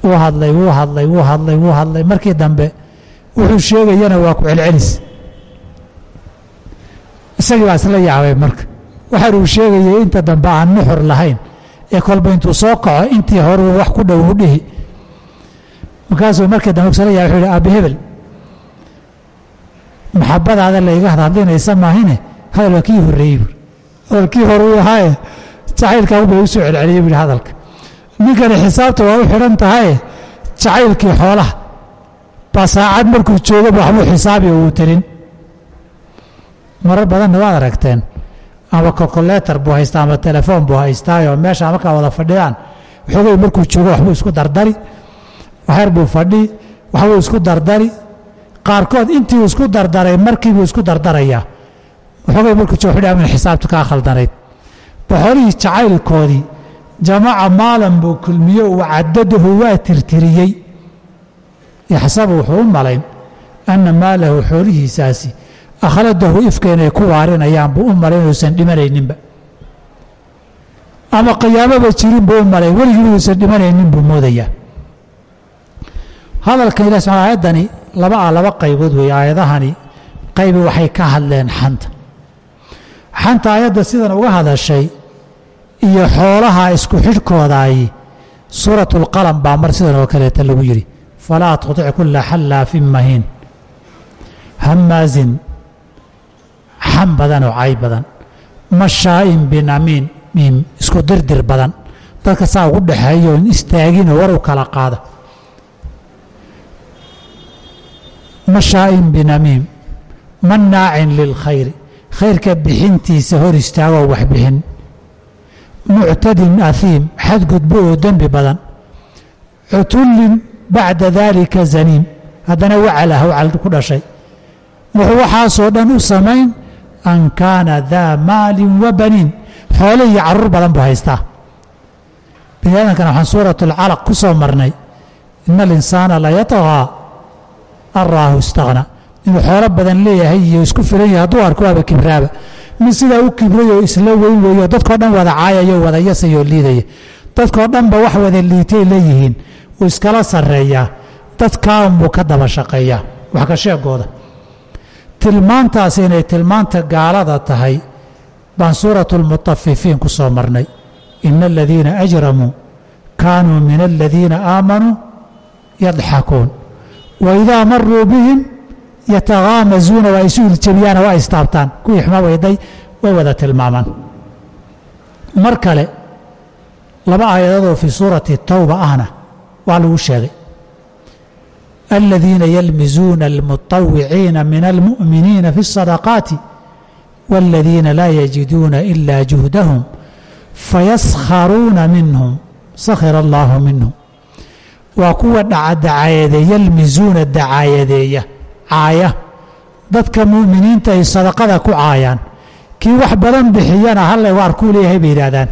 Wuu hadlay wuu hadlay wuu hadlay wuu hadlay. Markii dambe wuxuu sheegayana waa ku celcelis. Isagii baa isla yaabay marka. Waxaan uu sheegayay inta dambe aan nuxur lahayn ee kolba intuu soo kaco intii hore wax ku dhow u dhihi. Markaasuu markii dambe isla yaabay wuxuu yihi aabe hebel maxabadaada layga hadhadlinaysa maahine hadal waa kii horreeyey buuri hadal kii hore uu ahaaye jacaylkaa bay u soo celceliyey buuhi hadalka. Ninkani xisaabta waa u xidhan tahaye jacaylkii xoolaha. Baa saacad markuu joogaba waxbuu xisaabi uu tirin. Marar badanna waad aragteen. Ama kolkoleetar buu haystaa ama telefoon buu haystaayoo meesha markaa wada fadhiyaan. Waxoogay markuu joogo waxbuu isku dardari. Waxyar buu fadhi waxbuu isku dardari. Qaarkood intii isku dardaray markiibuu isku dardarayaa waxoogay markuu joogo wuxuu amin xisaabtu kaa khaldanayd boxolihii jacaylkoodii jamaca maalan buu kulmiyo cadadahu waa tirtiriyey. Yaxsabu wuxuu u malayn anna maalahu xoolihiisaasi akhladahu ifka inay ku waarinayaan buu u malayn uusan dhimanayninba. Ama qiyaamaba jirin buu u malayn weligii uusan dhimanaynin buu moodayaa. Hadalkan ilah subxana aayaddani laba ah laba qaybood weeye aayadahani qaybi waxay ka hadleen xanta xanta aayadda sidan uga hadashay iyo xoolaha isku xidhkoodaay suuratu lqalam baa mar sidan oo kaleeta lagu yidhi falaa tutic kula xallaafin mahiin hamaazin xam badan oo cay badan mashaa'in binamiin miim isku dirdir badan dadka saa ugu dhexeeyo on istaaginoo war u kala qaada. Mashaa'in binamiim mannaacin lilkhayri khayrka bixintiisa hor istaagoo wax bixin. Muctadin ahiim xadgudbo oo dembi badan. Cutullin bacda daalika zaniim. Haddana wacalah wacal ku dhashay. Wuxuu waxaasoo dhan u samayn an kaana daa maalin wa baniin. Xoole iyo carruur badan buu haystaa. Bini aadamkana waxaan suuratu alcalaq ku soo marnay. Ina alinsaana la yatqaa an raahu istaqna inuu xoolo badan leeyahay iyo isku filan yahay hadduu arko waaba kibraaba mid sidaa u kibray oo isla weyn weeyo dadkao dhan wada caayaya wada yasayoo liidaya. Dadkao dhanba wax wada liitay leeyihiin wuu iskala sarreeyaa dadkaanbuu ka daba shaqeeyaa wax ka sheegooda. Tilmaantaas inay tilmaanta gaalada tahay baan suuratu ku soo marnay. Ina aladiina ajramuu kaanuu min aladiina aamanuu yadxakuun. Waidaa maruu bihim yataghaamazuuna waa isu iljabiyaana waa istaabtaan kuwii xuma weyday way wada tilmaamaan mar kale laba aayadadoo fii suurati tawba ahna waa lagu sheegay aladiina yalmizuuna almuطawiciina min almu'miniina fi الصadaqaati wاladiina laa yajiduuna ila juhdahum fayaskharuuna minhum sakhira allahu minhum waa kuwa dhacadacaayadeeya yalmizuuna dacaayadeeya caaya. Dadka mu'miniinta ay sadaqada ku caayaan. Kii wax badan bixiyana hallay waar kuu leeyahay bay yidhaahdaan.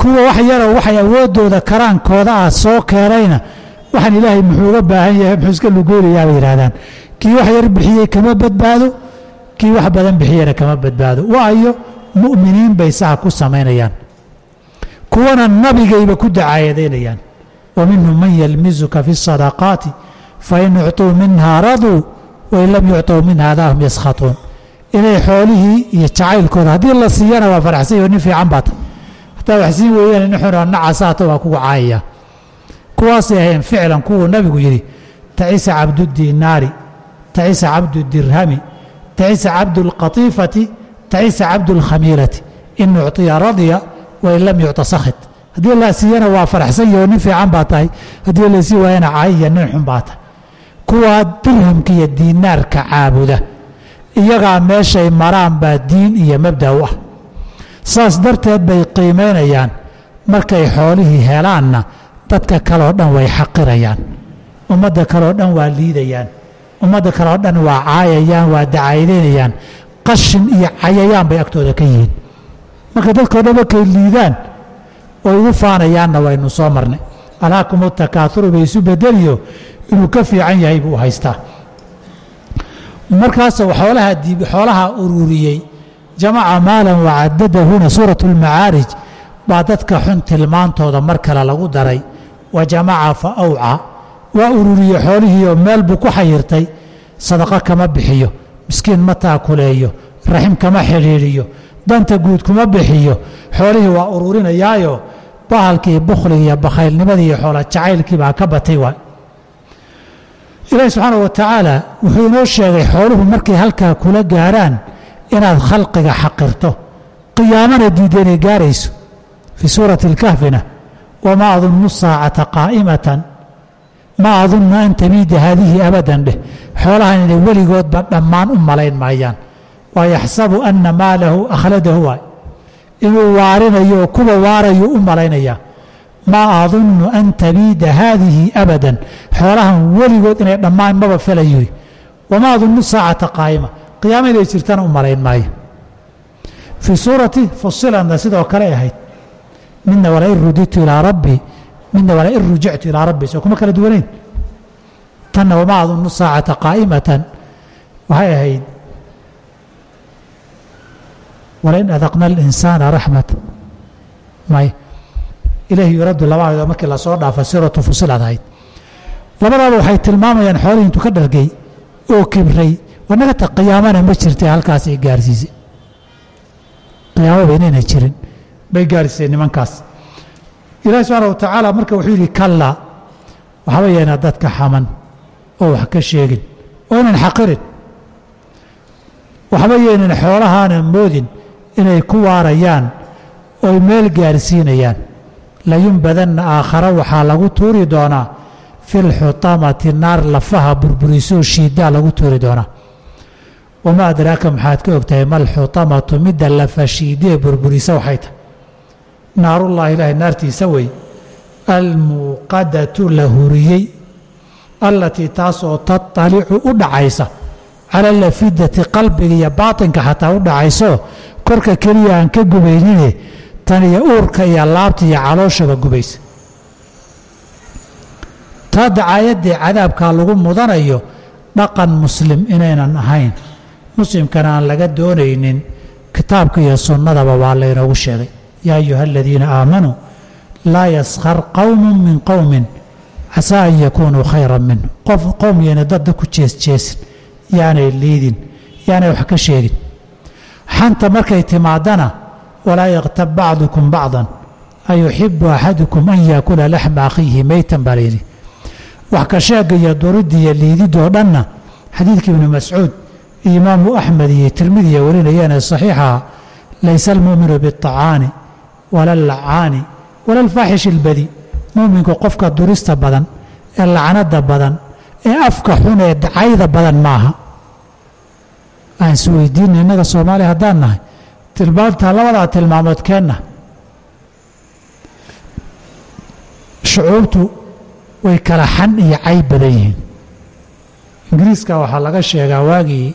Kuwa wax yaroo waxay awooddooda karaankooda ah soo keenayna waxaan ilaahay muxuu uga baahan yahay muxuu iska lugoolayaa bay yidhahdaan kii wax yar bixiyey kama badbaado kii wax badan bixiyena kama badbaado. Waayo mu'miniin bay saha ku samaynayaan. Kuwana nabigayba ku dacaayadaynayaan wa minhum man yalmizuka fi الsadaqaati fain ucطuu minha raduu wain lam yucطuu minha daa hum yaskhatuun inay xoolihii iyo jacaylkooda haddii la siiyana waa faraxsan yo nin fiican baata hataa wax siin weeyaan nin xun oo nacasaata waa kugu caayaya kuwaasay ahayn ficlan kuwuu nabigu yidhi tacisa cabdu diinaari tacisa cabdu dirhami tacisa cabdu اlqatiifati tacisa cabdu اlkhamiilati in ucطiya radya wain lam yucطa sakhit haddii la siiyana waa faraxsan yaho nin fiican baa tahay haddii la sii waayana caayiya nin xun baa tahay kuwaa dirhamka iyo diinaarka caabuda. Iyagaa meeshay maraan baa diin iyo mabda u ah. Saas darteed bay qiimaynayaan markay xoolihii helaanna dadka kaleoo dhan way xaqirayaan. Ummadda kaleoo dhan waa liidayaan. Ummadda kaleoo dhan waa caayayaan waa dacaydaynayaan qashin iyo cayayaan bay agtooda ka yihiin. Marka dadkao dhan markay liidaan oo igu faanayaanna waynu soo marnay alhaakumu takaaturu bay isu bedeliyo inuu ka fiican yahay buu haystaa. Markaas xoolaha ururiyey jamaca maalan wacadadahuna suuratu اlmacaarij baa dadka xun tilmaantooda mar kale lagu daray. Wa jamaca fa awca waa ururiye xoolihii oo meel buu ku xayirtay sadaqo kama bixiyo miskiin ma taakuleeyo raxim kama xidhiidhiyo danta guud kuma bixiyo xoolihii waa ururinayaayo bahalkii bukhliga iyo bakhaylnimadii iyo xoola jacaylkii baa ka batay waay. Ilaahi subxaanah wa wuxuu inoo sheegay xooluhu markay halkaa kula gaarhaan inaad khalqiga xaqirto qiyaamana diidda inay gaarayso. Fii suurati اlkahfina wamaa adunnu saacata qaa'imatan. Ma adunnu an tamiida haadihi abadan dheh. Xoolahan inay weligoodba dhammaan u malayn maayaan. Waa yaxsabu anna maalahu akhladahu waay inuu waarinayo oo kuwa waarayu u malaynayaa maa adunnu an tabiida haadihi abadan. Xoolahan weligood inay dhammaan maba felayuri wamaa adunnu saacata qaa'ima. Qiyaama inay jirtana u malayn maayo. Fii suurati fusilanna sidoo kale ahayd. Midna walain ruditu ilaa rabbii midna walain rujictu ilaa rabbii soo kuma kala duwanayn. Tanna wamaa adunnu saacata qaa'imatan. Waxay ahayd walain adaqna alinsaana raxmata may ilahi yuraddu labadeedoo markii la soo dhaafa siratu fusilaad ahayd. Labadaaba waxay tilmaamayaan xoolihii intuu ka dhargay oo kibray wanaga ta qiyaamana ma jirtay halkaasay gaarsiisay qiyaamaba inayna jirin bay gaarsiisay nimankaas. Ilahi subxaana wa tacaala marka wuxuu yidhi kallaa waxba yeena dadka xaman oo wax ka sheegin oo xaqirin waxba yeenan xoolahaanan moodin inay ku waarayaan oy meel gaarsiinayaan. Layunbadanna aakhara waxaa lagu tuuri doonaa fi lxutamati naar lafaha burburisoo shiidaa lagu tuuri doonaa. Wamaa adraaka maxaad ka ogtahay malxutamatu midda lafa shiidee burburisa waxay tahay. Naarullahi ilaahay naartiisa wey almuuqadatu la huriyey allatii taasoo tatalicu u dhacaysa cala lafidati qalbiga iyo baatinka xataa u dhacayso korka keliya aan ka gubaynine tan iyo uurka iyo laabta iyo calooshaba gubaysa. Taa dacaayadii cadaabkaa lagu mudanayo dhaqan muslim inaynan ahayn. Muslimkana aan laga doonaynin kitaabka iyo sunnadaba waa laynoogu sheegay. Yaa ayuha aladiina aamanuu laa yaskhar qowmu min qowmin casaa an yakuunuu khayran minhu. Qof qowm yayna dadda ku jeesjeesin yaanay liidin yaanay wax ka sheegin xanta markay timaadana walaa yaktab bacdukum bacdan ayuxibu axadukum an yaakula laxma akhiihi meytan baa layidhi wax ka sheega iyo duridda iyo liididoo dhanna xadiidkii ibnu mascuud imaamu axmed iyo tirmidiya warinayaanee saxiixaha laysa almu'minu biاطacaani wala allacaani wala alfaaxishi albadi mu'minku qofka durista badan ee lacnada badan ee afka xun ee dacayda badan maaha aan is weydiina innaga soomaaliya haddaan nahay. Tilmaamtaa labadaa tilmaamood keenna. Shucuubtu way kala xan iyo cayb badan yihiin. Ingiriiska waxaa laga sheegaa waagii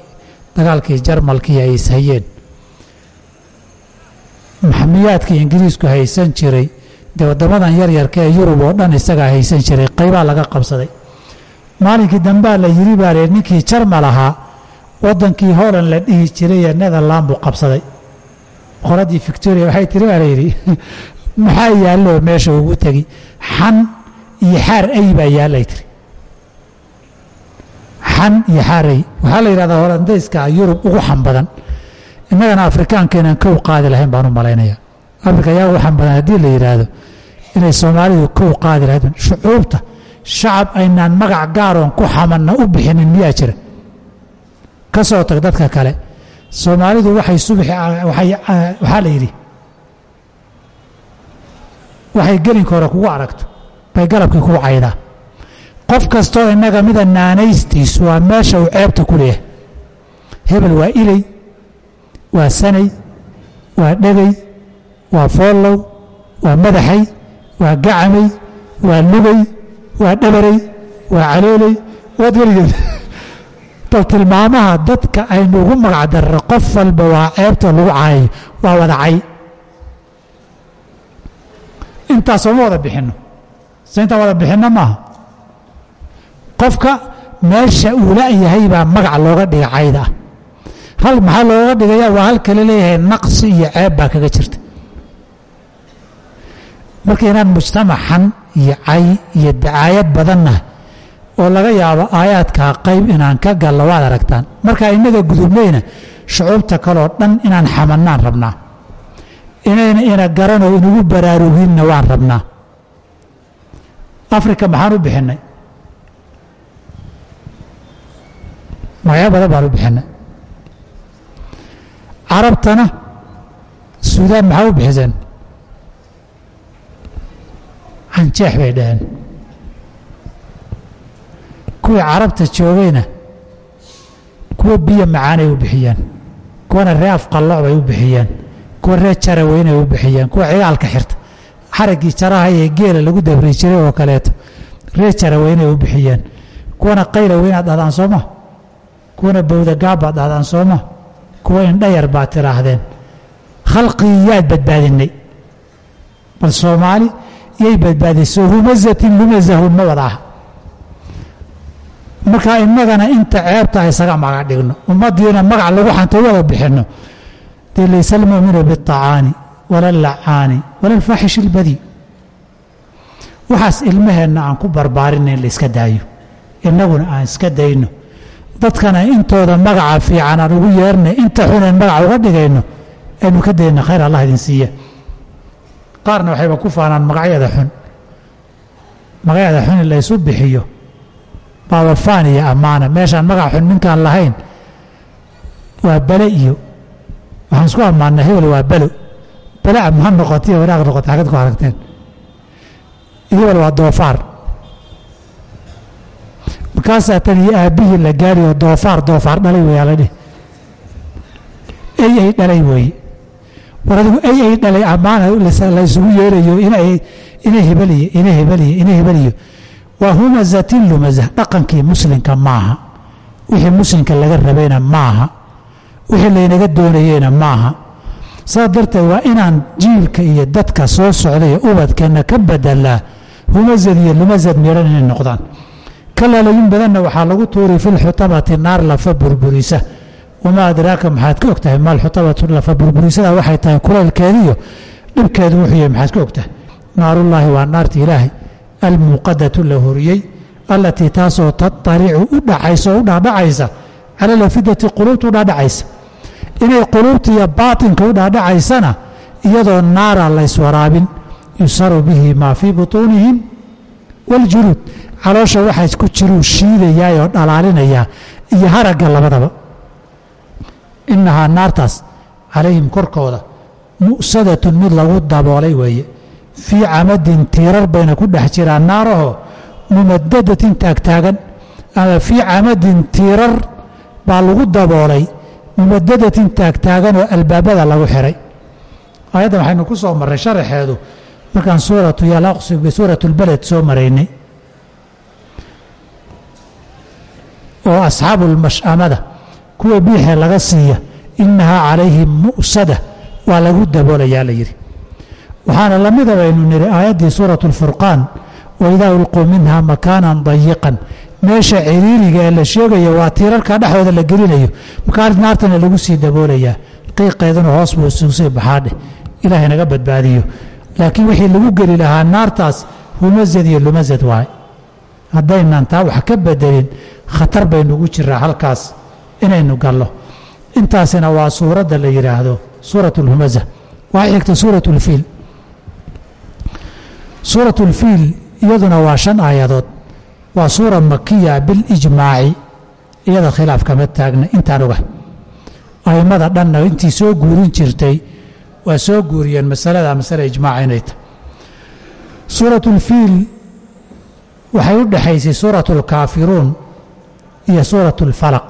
dagaalkii jarmalkii ay ishayeen maxamiyaadkii ingiriisku haysan jiray dee waddamadan yaryarka ee yurub oo dhan isagaa haysan jiray qaybaa laga qabsaday. Maalinkii dambaa la yiri baa ree ninkii jarmal ahaa waddankii holand la dhihi jiray netherland buu qabsaday. Qoladii victoria waxay tiri baa layidhi maxaa yaalloo meesha ugu tegi xan iyo xaar ay baa yaallay tiri. Xan iyo xaar waxaa la yidhahdaa holandayska yurub ugu xan badan. Innagana afrikaanka inaan kow qaadi lahayn baan u malaynaya. Afrika yaa ugu xan badan haddii la yidhaahdo inay soomaalidu kow qaadi lahayd. Shucuubta shacab aynaan magac gaaroon ku xamanna u bixinin miyaa jira ka soo tag dadka kale. Soomaalidu waxay subaxi waxaa la yidhi waxay gelinka hore kugu aragto bay galabkii kugu caydaa qof kastoo innaga mida naanaystiis waa meesha uu ceebta ku leeyahay. Hebel waa ilay waa sanay waa dhegay waa foollow waa madaxay waa gacamay waa lugay waa dhabaray waa caloolay waad weligeed bal tilmaamaha dadka aynu ugu magac darra qof walba waa ceebta lagu caayayo waa wadacay intaasoo ma wada bixinno? Se intaan wada bixinno maaha? Qofka meesha uu la-yahay baa magac looga dhiga cayda. Ah hal maxaa looga dhigaya waa halka la leeyahay naqsi iyo ceeb baa kaga jirta. Marka inaan mujtamaxan iyo cay iyo dacaayad badannahay oo laga yaabo aayaadkaa qayb inaan ka gallo waad aragtaan. Markaa innaga gudubnayna shucuubta kaleo dhan inaan xamannaan rabnaa. Inayna ina garanoo inugu baraaruginna waan rabnaa. Afrika maxaan u bixinnay magacyo badan baan u bixinnay carabtana suudaan maxaa u bixiseen? Canjeex bay dhaheen kuwii carabta joogayna kuwa biyo macaanay u bixiyeen kuwana ree afqalloc bay u bixiyeen kuwa ree jaraweynay u bixiyeen kuwa cigaalka xirta xaraggii jaraha ee geela lagu dabri jiray oo kaleeto ree jaraweynay u bixiyeen kuwana qayla weynaad dhahdaan sooma kuwana bawdagaabbaad dhahdaan sooma kuwa indhayar baad tidhaahdeen khalqigii yaad badbaadinay bal soomaali yay badbaadiso humazatin humazahun ma wada ah marka innagana inta ceebta isaga magac dhigno. Ummaddiina magac lagu xanto wada bixinno. Dee laysa almu'minu biاطacaani wala allacaani wala alfaaxish ilbadii waxaas ilmaheenna aan ku barbaarinayn la iska daayo. Innaguna aan iska dayno. Dadkana intooda magaca fiican aan ugu yeernay inta xunayn magaca uga dhigayno aynu ka dayna khayr allah idin siiya. Qaarna waxayba ku faanaan magacyada xun. Magacyada xun in laysu bixiyo baaba faan iyo ammaana. Meeshaan magac xun ninkaan lahayn waa bale iyo waxaan isku ammaanaa hebel waa belo. Bale ammaan noqotay wanaaq noqotay xagad ku aragteen. Hebel waa doofaar. Markaasaa tan iyo aabbihii la gaari oo doofaar doofaar dhalay weeyaa la dhihi. Ay ay dhalay weeye war ay ay dhalay ammaana la isugu yeerayo inay inay hebeliyo inay hebeliyo inay hebeliyo waa humazatin lumaza dhaqankii muslimka maaha. Wixii muslimka laga rabayna maaha. Wixii laynaga doonayeyna maaha. Saas darteed waa inaan jiilka iyo dadka soo socday ubadkeenna ka bedelaa humazad iyo lumazad miran inay noqdaan. Kalalagin badanna waxaa lagu tuuri fi lxutabati naar lafa burburisa. Wamaa adraaka maxaad ka ogtahay maal xutabatu lafa burburisada? Waxay tahay kulaylkeediyo dhibkeedu wuxuu yahay maxaad ka ogtahay? Naarullaahi waa naarta ilaahay almuuqadatu la horiyey allatii taasoo tataricu u dhacaysa u dhaadhacaysa cala lafidati quluubta u dhaadhacaysa. Inay quluubta iyo baatinka u dhaadhacaysana iyadoo naara layswaraabin yusaru bihi maa fii butuunihim waاljuluud caloosha waxaa ku jiruu shiidayaa oo dhalaalinayaa iyo haragga labadaba. Inahaa naartaas calayhim korkooda mu'sadatun mid lagu daboolay weeye fii camadin tiirar bayna ku dhex jiraan naaraho mumadadatin taagtaagan ama fii camadin tiirar baa lagu daboolay mumadadatin taagtaagan oo albaabada lagu xiray aayaddan waxaynu ku soo marray sharaxeedu markaan suuratu yalaqsi bisuuratu lbaled soo maraynay oo asxaabu lmash'amada kuwa biixee laga siiya innahaa calayhim mu'sada waa lagu daboolayaa la yidhi waxaana la mida baynu nidhi aayaddii suuratu alfurqaan waidaa ulquu minha makaanan dayiqan meesha ciriiriga ee la sheegayo waa tiirarka dhexdooda la gelinayo. Markaa naartana lagu sii daboolayaa. Qiiqeeduna hoos buu isugsii baxaadheh ilaahay naga badbaadiyo. Laakiin wixii lagu geli lahaa naartaas humazad iyo lumazad waaye haddaynan taa wax ka bedelin khatar baynugu jiraa halkaas inaynu gallo. Intaasina waa suuradda la yidhaahdo suurat اlhumaza waxay xigta suurat اlfiil suurat اlfiil iyaduna waa shan aayadood. Waa suura makiya bilijmaaci iyada khilaaf kama taagna intaan oga. A'immada dhanna intii soo guurin jirtay waa soo guuriyeen masalada masale ijmaaca inay suurat اlfiil waxay u dhexaysay suuratu alkaafiruun iyo suuratu alfalaq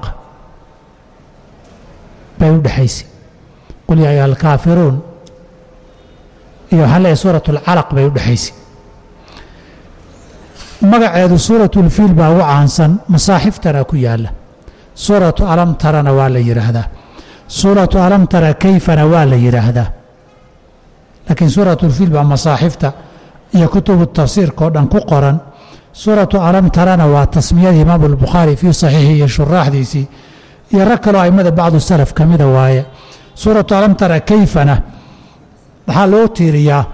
bay u dhexaysay qul yaa ayuha alkaafiruun iyo leeyahay suuratu alcalaq bay u dhexaysay magaceedu suuratu ulfiil baa ugu caansan masaaxiftana ku yaalla. Suuratu alam tarana waa la yidhaahdaa suuratu alam tara kayfana waa la yidhaahdaa laakiin suuratu ulfiil baa masaaxifta iyo kutubu tafsiirka oo dhan ku qoran. Suuratu alam tarana waa tasmiyadii imaamu albukhaari fii saxiixi iyo shuraaxdiisii. Iyo rag kaloo aimada bacdu salaf ka waaye. Suuratu alam tara kayfana. Waxaa loo tiiriyaa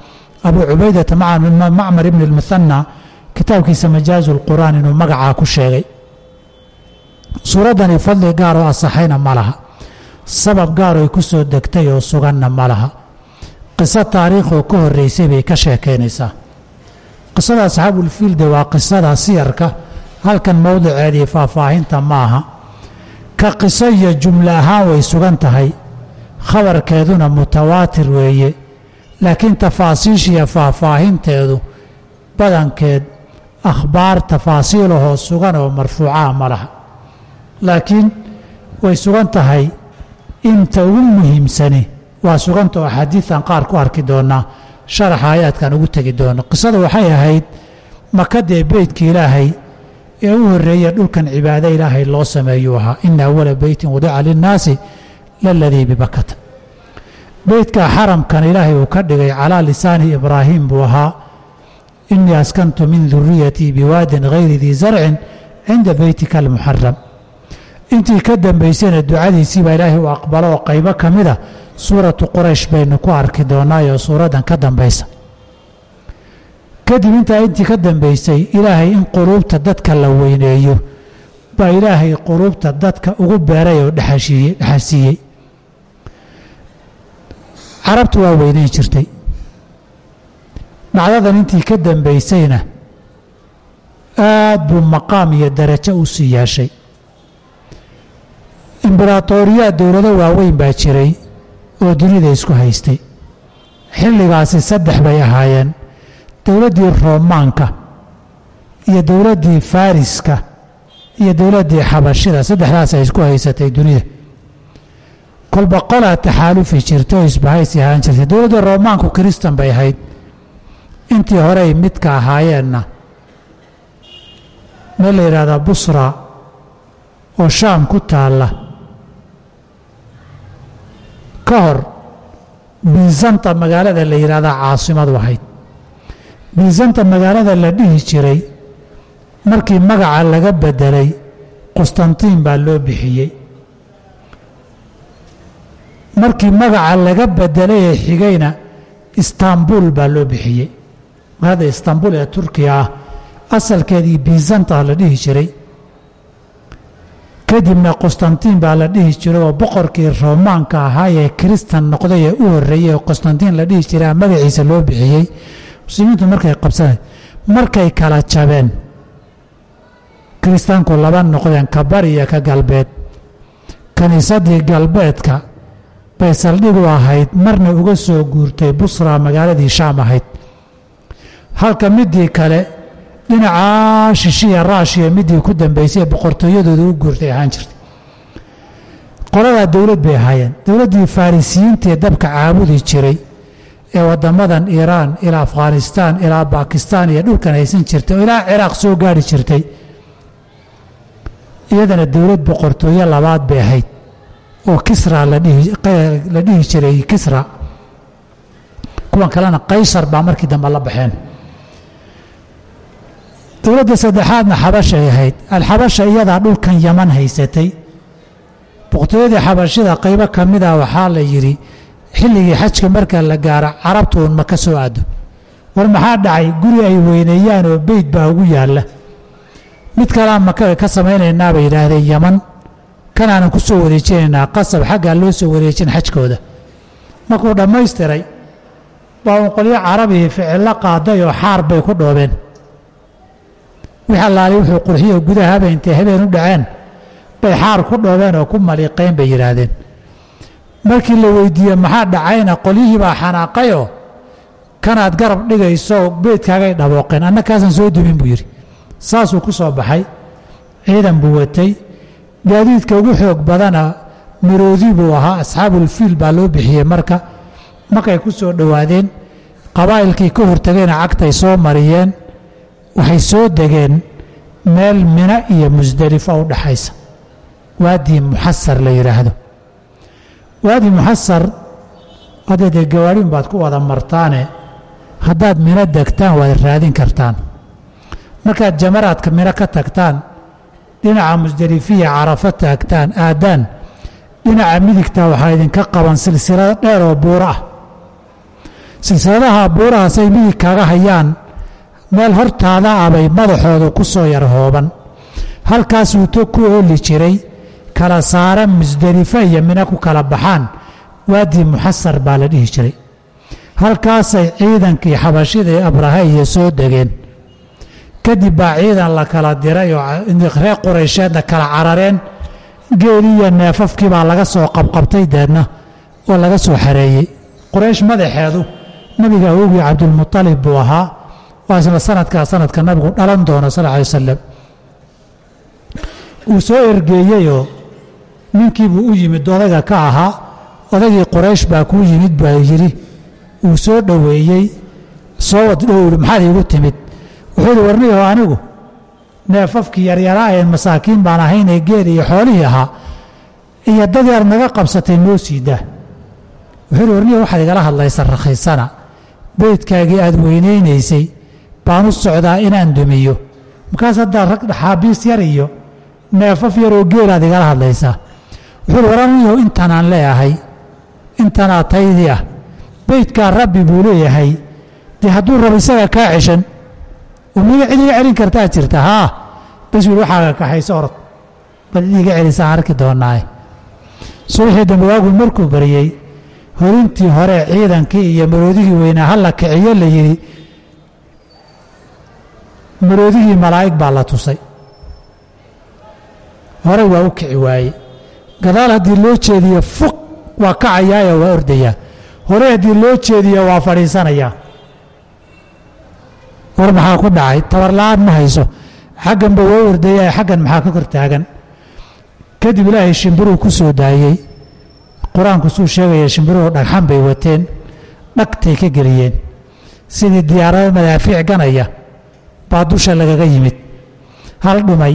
abu cubaydata macmar ibni lmuhana kitaabkiisa majaazu lqur'aan inuu magacaa ku sheegay. Suuraddani fadli gaar oo asaxayna ma laha. Sabab gaar oy ku soo degtay oo suganna ma laha. Qiso taariikhoo ka horraysay bay ka sheekaynaysaa qisada asxaabulfiilde waa qisada siyarka halkan mowdiceedii faahfaahinta ma aha. Ka qiso iyo jumlo ahaan way sugan tahay. Khabarkeeduna mutawaatir weeye. Laakiin tafaasiishiya faahfaahinteedu badankeed akhbaar tafaasiilahoo sugan oo marfuucaha ma laha laakiin way sugan tahay inta ugu muhiimsani waa suganta oo axaadiidan qaar ku arki doonaa sharaxa aayaadkan ugu tegi doono qisada waxay ahayd makadee beytka ilaahay ee u horreeya dhulkan cibaado ilaahay loo sameeyuu ahaa. Ina awala beytin wadica linnaasi laladii bibakata beytka xaramkan ilaahay uu ka dhigay calaa lisaani ibraahim buu ahaa inii askantu min duriyatii biwaadin hayri dii zarcin cinda beytika almuxaram intii ka dambaysayna ducadiisii baa ilaahay uu aqbalo oo qaybo ka mida suuratu quraysh baynu ku arki doonaayoo suuraddan ka dambaysa kadib intaa intii ka dambaysay ilaahay in quluubta dadka la weyneeyo baa ilaahay quluubta dadka ugu beeray oo dhexasiiyey carabtu waa weyneyn jirtay dhacdadan intii ka dambaysayna aad buu maqaam iyo darajo u sii yeeshay imberatoriyaad dowlado waaweyn baa jiray oo dunida isku haystay. Xilligaasi saddex bay ahaayeen. Dowladdii roomaanka iyo dowladdii fariska iyo dowladdii xabashida saddexdaas ay isku haysatay dunida. Kolba qolaa taxaalufi jirtay oo isbahaysi ahaan jirtay. Dowladdii roomaanku kiristan bay ahayd intii horey midka ahaayeenna. Meel la yidhahdaa busra oo shaam ku taalla. Ka hor biisanta magaalada la yidhahdaa caasimadu ahayd. Biisanta magaalada la dhihi jiray markii magaca laga bedelay qustantiin baa loo bixiyey. Markii magaca laga bedelay ee xigayna istaanbul baa loo bixiyey magaalada istaanbul ee turkiya ah asalkeedii biisanta la dhihi jiray. Kadibna qustantiin baa la dhihi jiray oo boqorkii roomaanka ahaa ee kiristan noqday ee u horreeyey qustantiin la dhihi jiray magaciisa loo bixiyey. Muslimiintu markay qabsadeen markay kala jabeen kiristaanku laba noqdeen ka bari iyo ka galbeed. Kiniisaddii galbeedka bay saldhigu ahayd marna uga soo guurtay busra magaaladii shaam ahayd halka midii kale dhinacaa shishiya raashiya midii ku dambaysay boqortooyadooda u guurtay ahaan jirtay. Qoladaa dowlad bay ahaayeen. Dowladdii farisiyiintaee dabka caabudi jiray ee waddamadan iiraan ilaa afghanistaan ilaa bakistaan iyo dhulkan haysan jirtay oo ilaa ciraaq soo gaari jirtay. Iyadana dowlad boqortooyo labaad bay ahayd oo kisra la dhihi jiray kisra. Kuwan kalena qaysar baa markii dambe la baxeen dowladda saddexaadna xabashay ahayd. Alxabasha iyadaa dhulkan yaman haysatay. Boqortooyadii xabashida qaybo ka mida waxaa la yidhi xilligii xajka marka la gaaro carabtu un ma ka soo aado. War maxaa dhacay? Guri ay weyneeyaan oo beyd baa ugu yaalla. Mid kalea maka ka samaynaynaa bay yidhaahdeen yaman kanaanan ku soo wareejinaynaa qasab xaggaa loo soo wareejin xajkooda. Markuu dhammaystiray baa un qolyo carabihii ficillo qaaday oo xaar bay ku dhoobeen wix allaali wuxuu qurxiyo gudaha habay intay habeen u dhaceen bay xaar ku dhoobeen oo ku maliiqayn bay yidhaahdeen. Markii la weydiiye maxaa dhacayna? Qolyihii baa xanaaqayoo? Kanaad garab dhigayso beedkaagay dhabooqeen anna kaasaan soo dumin buu yidhi. Saasuu ku soo baxay ciidan buu watay gaadiidka ugu xoog badana maroodi buu ahaa asxaabulfiil baa loo bixiyey marka. Markay ku soo dhowaadeen qabaa'ilkii ka hortagayna cagtay soo mariyeen waxay soo degeen meel mina iyo musdelifo u dhaxaysa. Waadii muxasar la yidhaahdo waadi muxasar hadda dee gawaadhin baad ku wada martaane haddaad mino degtaan waad raadin kartaan. Markaad jamaraadka mino ka tagtaan dhinaca musdelifiya carafo taagtaan aadaan dhinaca midigta waxaa idinka qaban silsilado dheer oo buuro ah. Silsiladaha buurahaasay midig kaga hayaan meel hortaada abay madaxoodu ku soo yar hooban halkaasuu to ku ooli jiray kala saara musdelifo iyo mino ku kala baxaan. Waadii muxasar baa la dhihi jiray. Halkaasay ciidankii xabashida ee abraha iyo soo degeen. Kadib baa ciidan la kala diray oo reer quraysheedna kala carareen. Geeliiyo neefafkii baa laga soo qabqabtay deedna oo laga soo xareeyey. Quraysh madaxeedu nabiga awogii cabdulmualib buu ahaa waa sanadkaa sanadka nabigu dhalan doona sal ly wasalam uu soo ergeeyeyoo ninkiibuu u yimid odayga ka ahaa odaygii quraysh baa kuu yimid baa yidhi uu soo dhoweeyey soo waddhowi maxaad iigu timid? Wuxuu ihi warniyaho anigu neefafkii yaryaraa een masaakiin baan ahaynee geel iyo xoolihii ahaa iyo dad yar naga qabsatay noo siidaa wuxuu ihi warniyaho waxaad igala hadlaysa rakhaysana beydkaagii aad weynaynaysay baan u socdaa inaan dumiyo. Markaas haddaa rag dhaxaabiis yar iyo neefaf yaroo geelaad igala hadlaysaa. Wuxuu ihi waraniyaho intanaan leeyahay intanaa taydii ah. Beydkaa rabbi buu leeyahay. Dee hadduu rabo isaga kaa ceshan umiga cid iga celin kartaa jirta? Haa. Bas wiil waxaaga kaxayso orod. Bal cid iga celisaan arki doonaaye subaxii dambe waagu markuu baryey horintii hore ciidankii iyo maroodigii weynaa halla kiciyo la yidhi maroodigii malaa'ig baa la tusay. Horey waa u kici waaye gadaal haddii loo jeediyo fuq waa kacayaayo waa ordayaa hore haddii loo jeediyo waa fadhiisanayaa war maxaa ku dhacay? Tabarla-aan ma hayso. Xagganba waa ordaya xaggan maxaa ka kor taagan kadib ilaahay shimbiruu ku soo daayey. Qur'aanku suu sheegaya shimbiruhu dhagxan bay wateen. Dhagtay ka geliyeen. Sidii diyaarado madaafiic ganaya baa dusha lagaga yimid. Hal dhumay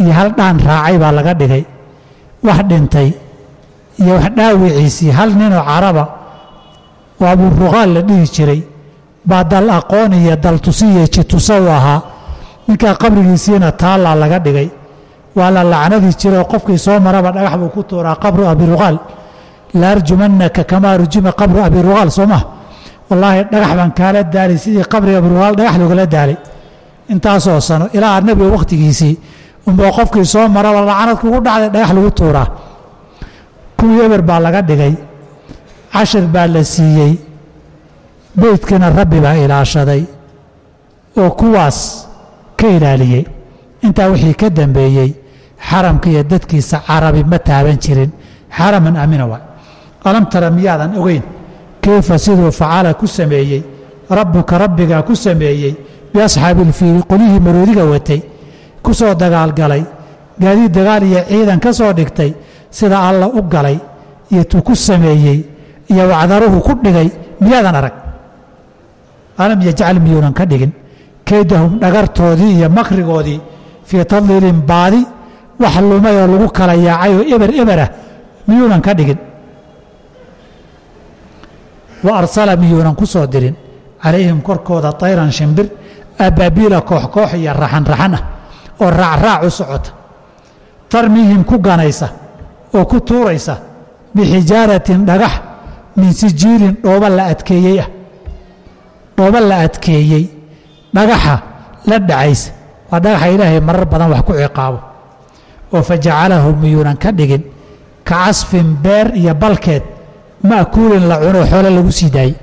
iyo hal dhaan raacay baa laga dhigay. Wax dhintay iyo wax dhaawiciisii hal ninoo caraba oo abuuruqaal la dhihi jiray baa dal aqoon iyo dal tusi iyo jitusa u ahaa. Ninkaa qabrigiisiina taallaa laga dhigay. Waa la lacnadii jiroo qofkii soo maraba dhagax buu ku tuuraa qabru abiruqaal la arjumannaka kamaa rujima qabru abiruqaal soo mah wallaahi dhagax baan kaala daalay sidii qabriga abiruqaal dhagax loogala daalay intaasoo sano ilaa nabiga wakhtigiisii unboo qofkii soo maraba lacnad kugu dhacday dhagax lagu tuuraa kuwii eber baa laga dhigay. Cashir baa la siiyey. Beydkana rabbi baa ilaashaday. Oo kuwaas ka ilaaliyey. Intaa wixii ka dambeeyey xaramka iyo dadkiisa carabi ma taaban jirin. Xaraman amina waay. Alam tara miyaadan ogeyn keyfa siduu facala ku sameeyey? Rabbuka rabbigaa ku sameeyey biasxaabi ilfiili qolyihii maroodiga watay ku soo dagaalgalay gaadiid dagaal iyo ciidan ka soo dhigtay sida alla u galay iyo tuu ku sameeyey iyo wacdaruhu ku dhigay miyaadan arag? Alam yajcal miyuunan ka dhigin. Kaydahum dhagartoodii iyo makrigoodii fii tadliilin baadi wax lumay oo lagu kala yaacay oo eber eberah miyuunan ka dhigin. Wa arsala miyuunan ku soo dirin calayhim korkooda tayran shimbir abaabiila koox koox iyo raxan raxan ah oo raacraac u socota. Tarmihim ku ganaysa oo ku tuuraysa bixijaaratin dhagax min sijiilin dhooba la adkeeyey ah. Dhooba la adkeeyey dhagaxa la dhacaysa. Waa dhagaxa ilaahay marar badan wax ku ciqaabo. Oo fa jacalahu miyuunan ka dhigin ka casfin beer iyo balkeed ma'kuulin la cuno xoole lagu sii daayey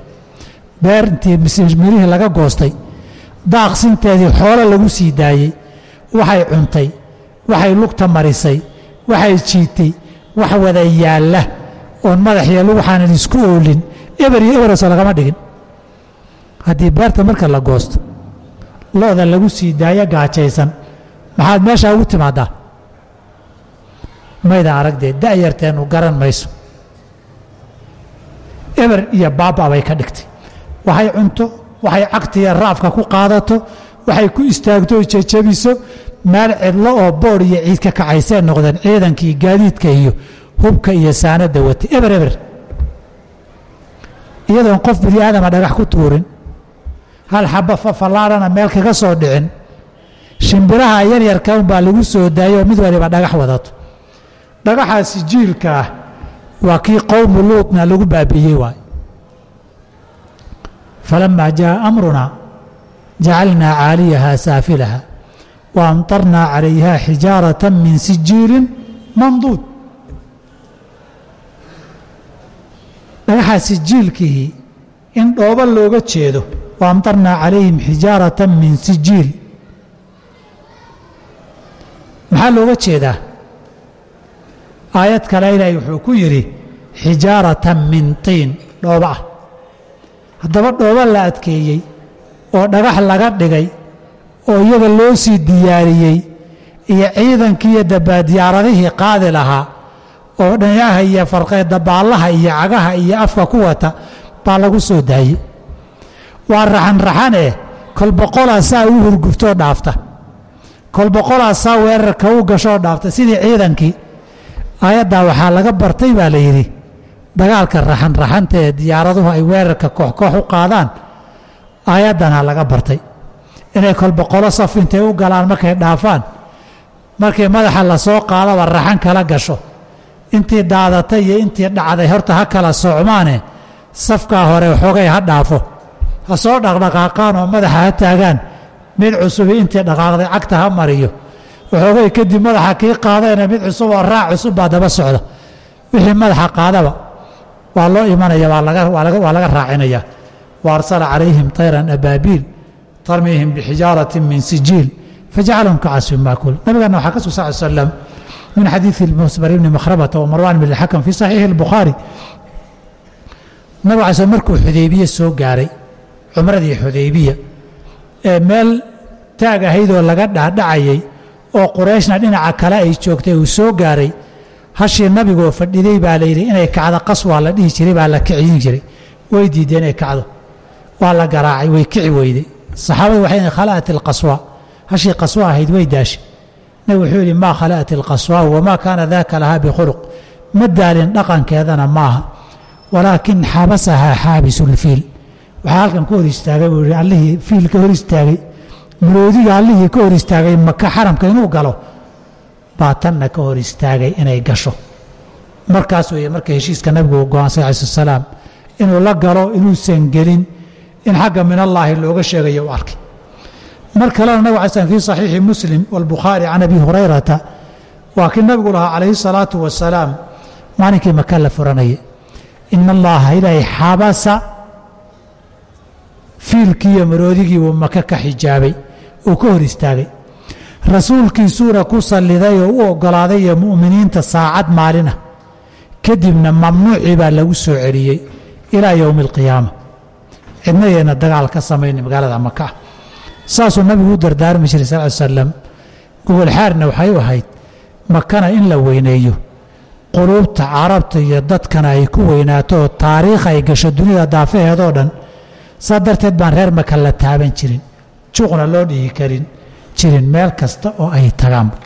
beer intii mirihii laga goostay daaqsinteedii xoole lagu sii daayey waxay cuntay waxay lugta marisay waxay jiitay wax wada yaalla oon madaxiyo luguxaanan isku oolin eber iyo ebersoo lagama dhigin. Haddii beerta marka la goosto lo-da lagu sii daayo gaajaysan maxaad meeshaa ugu timaadaa? Mayda aragdee da'yarteennu garan mayso. Eber iyo baaba bay ka dhigtay. Waxay cunto waxay cagtiya raafka ku qaadato waxay ku istaagto o jejabiso meel cidlo oo boodh iyo ciid ka noqdeen ciidankii gaadiidka iyo hubka iyo saanadda watay eber eber. Iyadoon qof bini aadama dhagax ku tuurin hal xaba fafallaadhana meel kaga soo dhicin shimbiraha yaryarka unbaa lagu soo daayoo mid waliba dhagax wadato. Dhagaxaasi jiilka ah waa kii qowmu luutna lagu baabiiyey waay jaa amrunaa jacalnaa caaliyahaa saafilaha wa amtarnaa calayha xijaarata min sijiilin manduud dhagaxaa sijiilkihii in dhoobo looga jeedo wa amtarnaa calayhim xijaarata min sijiil maxaa looga jeedaa aayad kale ilaahay wuxuu ku yidhi xijaaratan min tiin dhoobo ah haddaba dhoobo la adkeeyey oo dhagax laga dhigay oo iyaga loo sii diyaariyey iyo ciidankii iyo dabaadiyaaradihii qaadi lahaa oo dhanyaha iyo farqeedabaallaha iyo cagaha iyo afka ku wata baa lagu soo daayey. Waa raxan raxan eh kol boqolaa saa u hurguftoo dhaafta. Kol boqolaa saa weerarka u gashoo dhaafta. Sidii ciidankii aayaddaa waxaa laga bartay baa la yidhi dagaalka raxan raxanta ee diyaaraduhu ay weerarka kooxkoox u qaadaan aayaddanaa laga bartay. Inay kol boqolo saf intay u galaan markay dhaafaan markii madaxa la soo qaadaba raxan kala gasho. Intii daadatay iyo intii dhacday horta ha kala socmaane. Safkaa hore xoogay ha dhaafo. Ha soo dhaqdhaqaaqaan oo madaxa ha taagaan. Mid cusubi intii dhaqaaqday cagta ha mariyo. Waxoogay kadib madaxa kii qaadayna mid cusub oo raac cusub baa daba socda. Wixii madaxa qaadaba waa loo imanaya waa laga raacinaya. Wa calayhim tayran abaabiil tarmiihim bixijaarati min sijiil fajacalahum kacasfin maakuul nabiganna waxaa ka sal slam min xadiidi musbar ibni makhrabata wa marwan bn xakam fii saxiixi اlbukhaari nabig casl markuu xudaybiye soo gaaray cumradii xudaybiya ee meel taag ahaydoo laga dhaadhacayay oo qurayshna dhinaca kale ay joogtay uu soo gaaray hashii nabigoo fadhiday baa layidhi inay kacdo qaswaa la dhihi jiray baa la kicin jiray. Way diideen inay kacdo. Waa la garaacay way kici weyday. Saxaabadu waxay khala'at ilqaswa hashii qaswa ahayd way daashay. Nabig wuxuu yidhi maa khala'at ilqaswaa wamaa kaana daaka lahaa bikhuluq. Ma daalin dhaqankeedana maaha walaakin xabasahaa xaabisulfiil waxaa halkan ka hor istaagay buu yidhi allihii fiil hor istaagay maroodiga allihii ka hor istaagay maka xaramka inuu galo baa tanna ka hor istaagay inay gasho. Markaas weeye marka heshiiska nabigu go'aansay alai salaam inuu la galo inuusan gelin in xagga min allaahi looga sheegayo u arkay. Mar kalena nabig alay slm fii saxiixi muslim walbukhaari can abi hurayrata waa kii nabigu lahaa calayhi salaatu wasalaam maalinkii maka la furanayay. Ina allaha ilaahay xabasa fiilkii iyo maroodigii uu maka ka xijaabay uu ka hor istaagay rasuulkiisuuna ku salliday oo u oggolaaday iyo mu'miniinta saacad maalina kadibna mamnuucii baa lagu soo celiyey ilaa yowmi alqiyaama cidna yayna dagaal ka samayna magaalada maka saasuu nabigu u dardaarmi jiray sal ly slam gogolxaarna waxay u ahayd makana in la weyneeyo. Quluubta carabta iyo dadkana ay ku weynaato oo taariikh ay gasho dunida daafaheedoo dhan saa darteed baan reer maka la taaban jirin. Juuqna loo dhihi karin jirin meel kasta oo ay tagaanba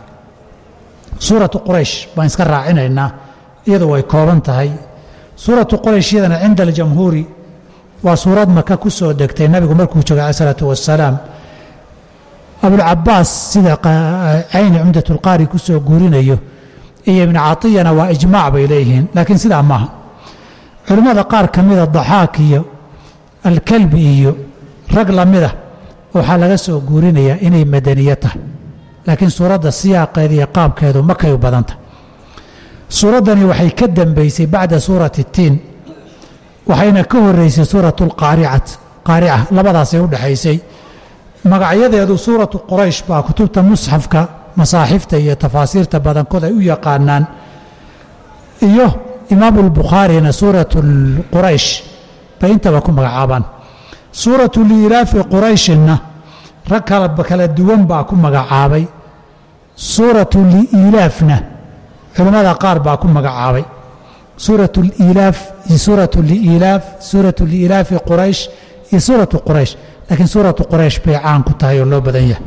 suuratu quraysh baan iska raacinaynaa iyadu way kooban tahay. Suuratu quraysh iyadana cinda aljamhuuri waa suurad maka ku soo degtay nabigu markuu joogay cala isalaatu wasalaam abulcabaas sida cayni cumdat ulqaari ku soo guurinayo iyo ibnu catiyana waa ijmaac bay leeyihiin laakiin sidaa maaha. Culimmada qaar ka mida daxaak iyo alkalbi iyo rag lamida waxaa laga soo guurinayaa inay madaniyo tahay laakiin suuradda siyaaqeeda iyo qaabkeedu makay u badan tahay suuraddani waxay ka dambaysay bacda suurati tiin waxayna ka horeysay lqaaricat qaarica labadaasay u dhexaysay magacyadeedu suuratu quraysh baa kutubta musxafka masaaxifta iyo tafaasiirta badankood ay u yaqaanaan. Iyo imaamu lbukhaarina suuratu quraysh bay intaba ku magacaabaan suuratu liilaafi qurayshinna rag kala duwan baa ku magacaabay. Suuratu liilaafna culimmada qaar baa ku magacaabay. Suuratu liilaaf iyo suuratu liilaaf suuratu liilaafi quraysh iyo suuratu quraysh. Laakiin suuratu quraysh bay caan ku tahay oo loo badan yahay.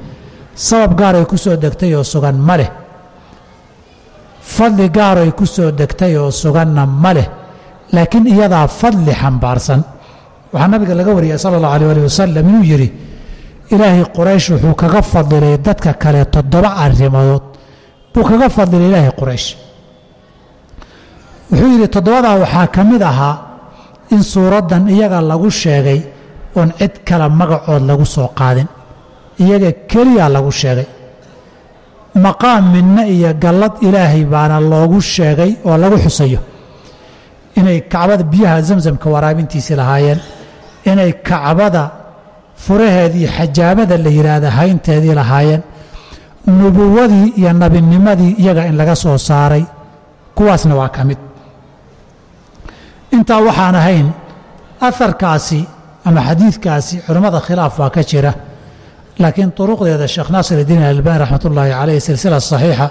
Sabab gaaray ku soo degtay oo sugan ma leh. Fadli gaaray ku soo degtay oo suganna ma leh. Laakiin iyadaa fadli xambaarsan waxaa nabiga laga wariyay sala allahu alيh ali wasalam inuu yidhi ilaahay quraysh wuxuu kaga fadilay dadka kale toddoba arrimadood. Buu kaga fadilay ilaahay quraysh. Wuxuu yidhi toddobadaa waxaa ka mid ahaa in suuraddan iyaga lagu sheegay oon cid kale magacood lagu soo qaadin iyaga keliyaa lagu sheegay. Maqaam midna iyo gallad ilaahay baana loogu sheegay oo lagu xusayo. Inay kacbada biyaha zamzamka waraabintiisii lahaayeen inay kacbada furaheedii xajaabada la yidhaahda haynteedii lahaayeen nubuwadii iyo nabinimadii iyaga in laga soo saaray kuwaasna waa ka mid. Intaa waxaan ahayn aharkaasi ama xadiidkaasi culimmada khilaaf baa ka jira laakiin turuqdeeda sheekh naasir iddiin albani raxmat ullaahi caleyh silsila saxiixa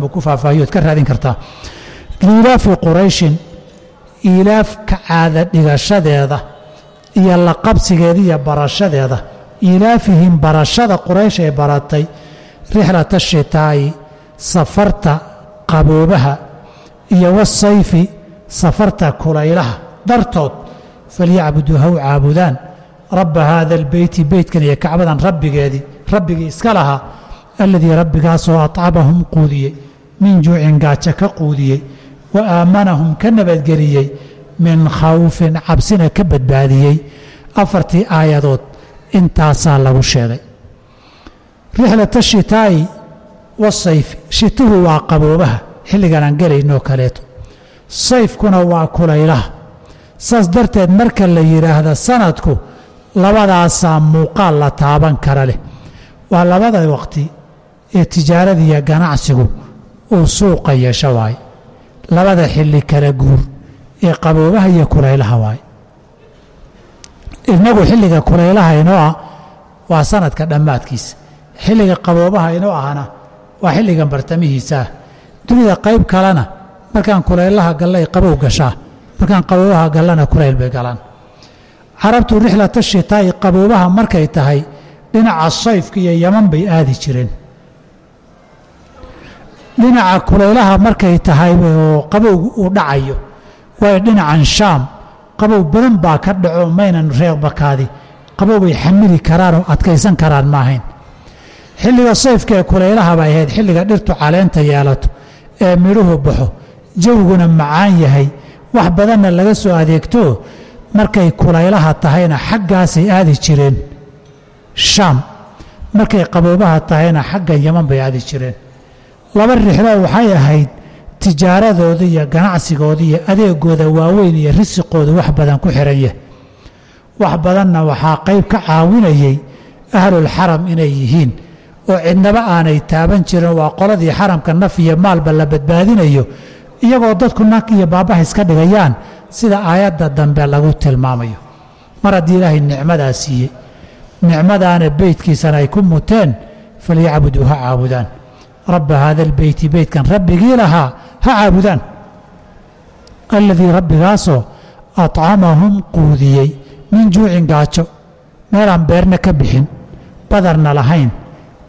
buu ku faahfaahiyo od ka raadin kartaa. Liilaafi qurayshin iilaafka caada dhigashadeeda iyo la qabsigeeda iyo barashadeeda iilaafihim barashada quraysh ay baratay rixlata shitaa'i safarta qaboobaha iyo wasayfi safarta kulaylaha. Dartood falyacbuduu haw caabudaan. Rabba haada albeyti beytkan iyo kacbadan rabbigeedii rabbigii iska lahaa alladii rabbigaasoo acamahum quudiyey min juucin gaajo ka quudiyey wa aamanahum ka nabadgeliyey min khawfin cabsina ka badbaadiyey. Afartii aayadood intaasaa lagu sheegay. Rixlata shitaa'i wasayfi shituhu waa qaboobaha xilligan gelaynoo kaleeto. Sayfkuna waa kulaylaha. Saas darteed marka la yidhaahda sanadku labadaasaa muuqaal la taaban kara leh. Waa labada waqti ee tijaarada iyo ganacsigu uu suuqa yeesho waaye labada xilli kala guur ee qaboobaha iyo kulaylaha waaye. Innagu xilliga kulaylaha inoo ah waa sanadka dhammaadkiisa. Xilliga qaboobaha inoo ahna waa xilligan bartamihiisa. Ah dunida qayb kalena markaan kulaylaha gallay qabow gashaa markaan qaboobaha gallana kulayl bay galaan. Carabtu rixlata shitaa'i qaboobaha markay tahay dhinaca sayfka iyo yaman bay aadi jireen dhinaca kulaylaha markay tahay oo qabowgu uu dhacayo. Waayo dhinacan shaam qabow badan baa ka dhaco maynan reeqbakaadi qabow bay xamili karaan oo adkaysan karaan ma xilliga sayfka ee kulaylaha ahayd xilliga dhirtu caleenta yeelato ee midhuhu baxo jawguna macaan yahay. Wax badanna laga soo adeegto markay kulaylaha tahayna xaggaasay aadi jireen. Shaam markay qaboobaha tahayna xagga yaman bay aadi jireen laba rixlo waxay ahayd tijaaradooda iyo ganacsigooda iyo adeegooda waaweyn iyo risiqooda wax badan ku xiran yahay. Wax badanna waxaa qayb ka caawinayay ahlulxaram inay yihiin oo cidnaba aanay taaban jirin waa qoladii xaramka naf iyo maalba la badbaadinayo iyagoo dadku nag iyo baabbaha iska dhigayaan sida aayadda dambe lagu tilmaamayo. Mar haddii ilaahay nicmadaa siiyey nicmadaana beydkiisana ay ku muteen falyacbuduu ha caabudaan rabba haada albeyti beytkan rabbigii lahaa ha caabudaan alladii rabbigaasoo acamahum quudiyey min juucin gaajo meelaan beerna ka bixin badarna lahayn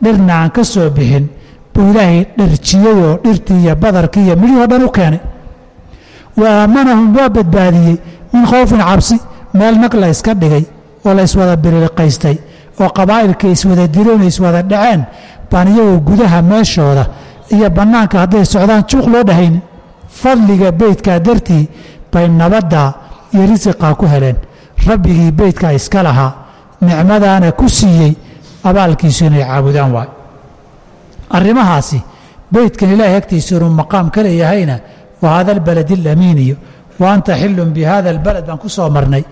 dhirna aan ka soo bixin buu ilaahay dharjiyeyoo dhirtii iyo badarkii iyo midhihii o dhan u keenay wa aamanahum waa badbaadiyey min khowfin cabsi meel nag la yska dhigay oo la yswada biriliqaystay oo qabaa'ilka iswada diloon iswada dhaceen baan iyagu gudaha meeshooda iyo bannaanka hadday socdaan juuq loo dhahaynin fadliga beydkaa dartii bay nabaddaa iyo risiqaa ku heleen. Rabbigii beydkaa iska lahaa nicmadaana ku siiyey abaalkiisu inay caabudaan waay arrimahaasi beydkan ilaahay agtiisa inuu maqaam ka leeyahayna wa hada albaladi alamiiniyo wa anta xillun bi hada albalad baan ku soo marnay.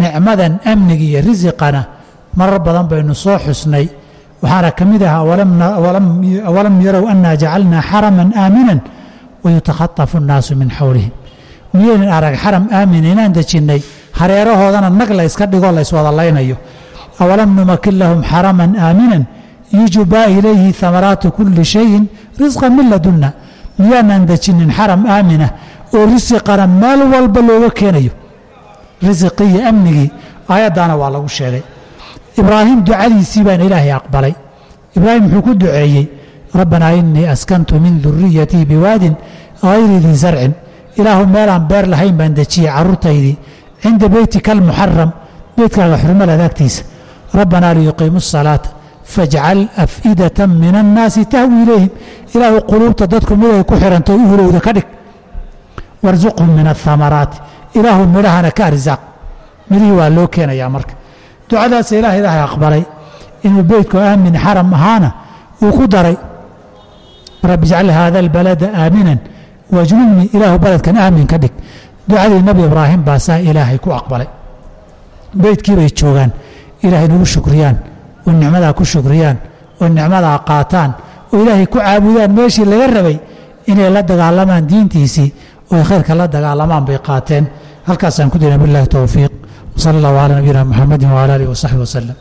Nicmadan amniga iyo risiqana marar badan baynu soo xusnay waxaana ka mid ah awalam yarow annaa jacalnaa xaraman aaminan wayutakhatafu annaasu min xawlihim miyaynan arag xaram aamin inaan dejinnay hareerahoodana nag la yska dhigoo la yswada laynayo awalam numakin lahum xaraman aaminan yujubaa ilayhi hamaraatu kuli shayin risqan min ladunna miyaanan dejinin xaram aamina oo risiqana meel walba looga keenayo risiqiyo amnigii aayaddaana waa lagu sheegay ibraahim ducadiisii baana ilaahay aqbalay. Ibraahim wuxuu ku duceeyey rabbanaa inii askantu min duriyatii biwaadin hayri dii zarcin. Ilaahu meelaan beer lahayn baan dejiyey carruurtaydii cinda beytika almuxaram beytkaaga xurmalaad agtiisa rabbanaa liyuqiimu asalaata fajcal af'idata min annaasi tahwi ilayhim. Ilaahu quluubta dadku mid ku xirantay u hulowda ka dhig. Warsuqhum min ahamaraati ilaahu midhahana ka arsaaq midhihii waa loo keenayaa marka ducadaasa ilaah ilaahay aqbalay inuu beytku aamin xaram ahaana uu ku daray. Rabbi ijcal haada albalada aaminan wajnubnii ilaahu baledkan aamin ka dhig. Ducadii nebi ibraahim baa saa ilaahay ku aqbalay. Beytkii bay joogaan ilaahay nagu shukriyaan oo nicmadaa ku shukriyaan oo nicmadaa qaataan oo ilaahay ku caabudaan meeshii laga rabay inay la dagaalamaan diintiisii oo khayrka la dagaalamaan bay qaateen. Halkaasaan ku dina billahi towfiiq wsala allahu calaa nabiyina muxamedin wcala alihi wasaxbi waslem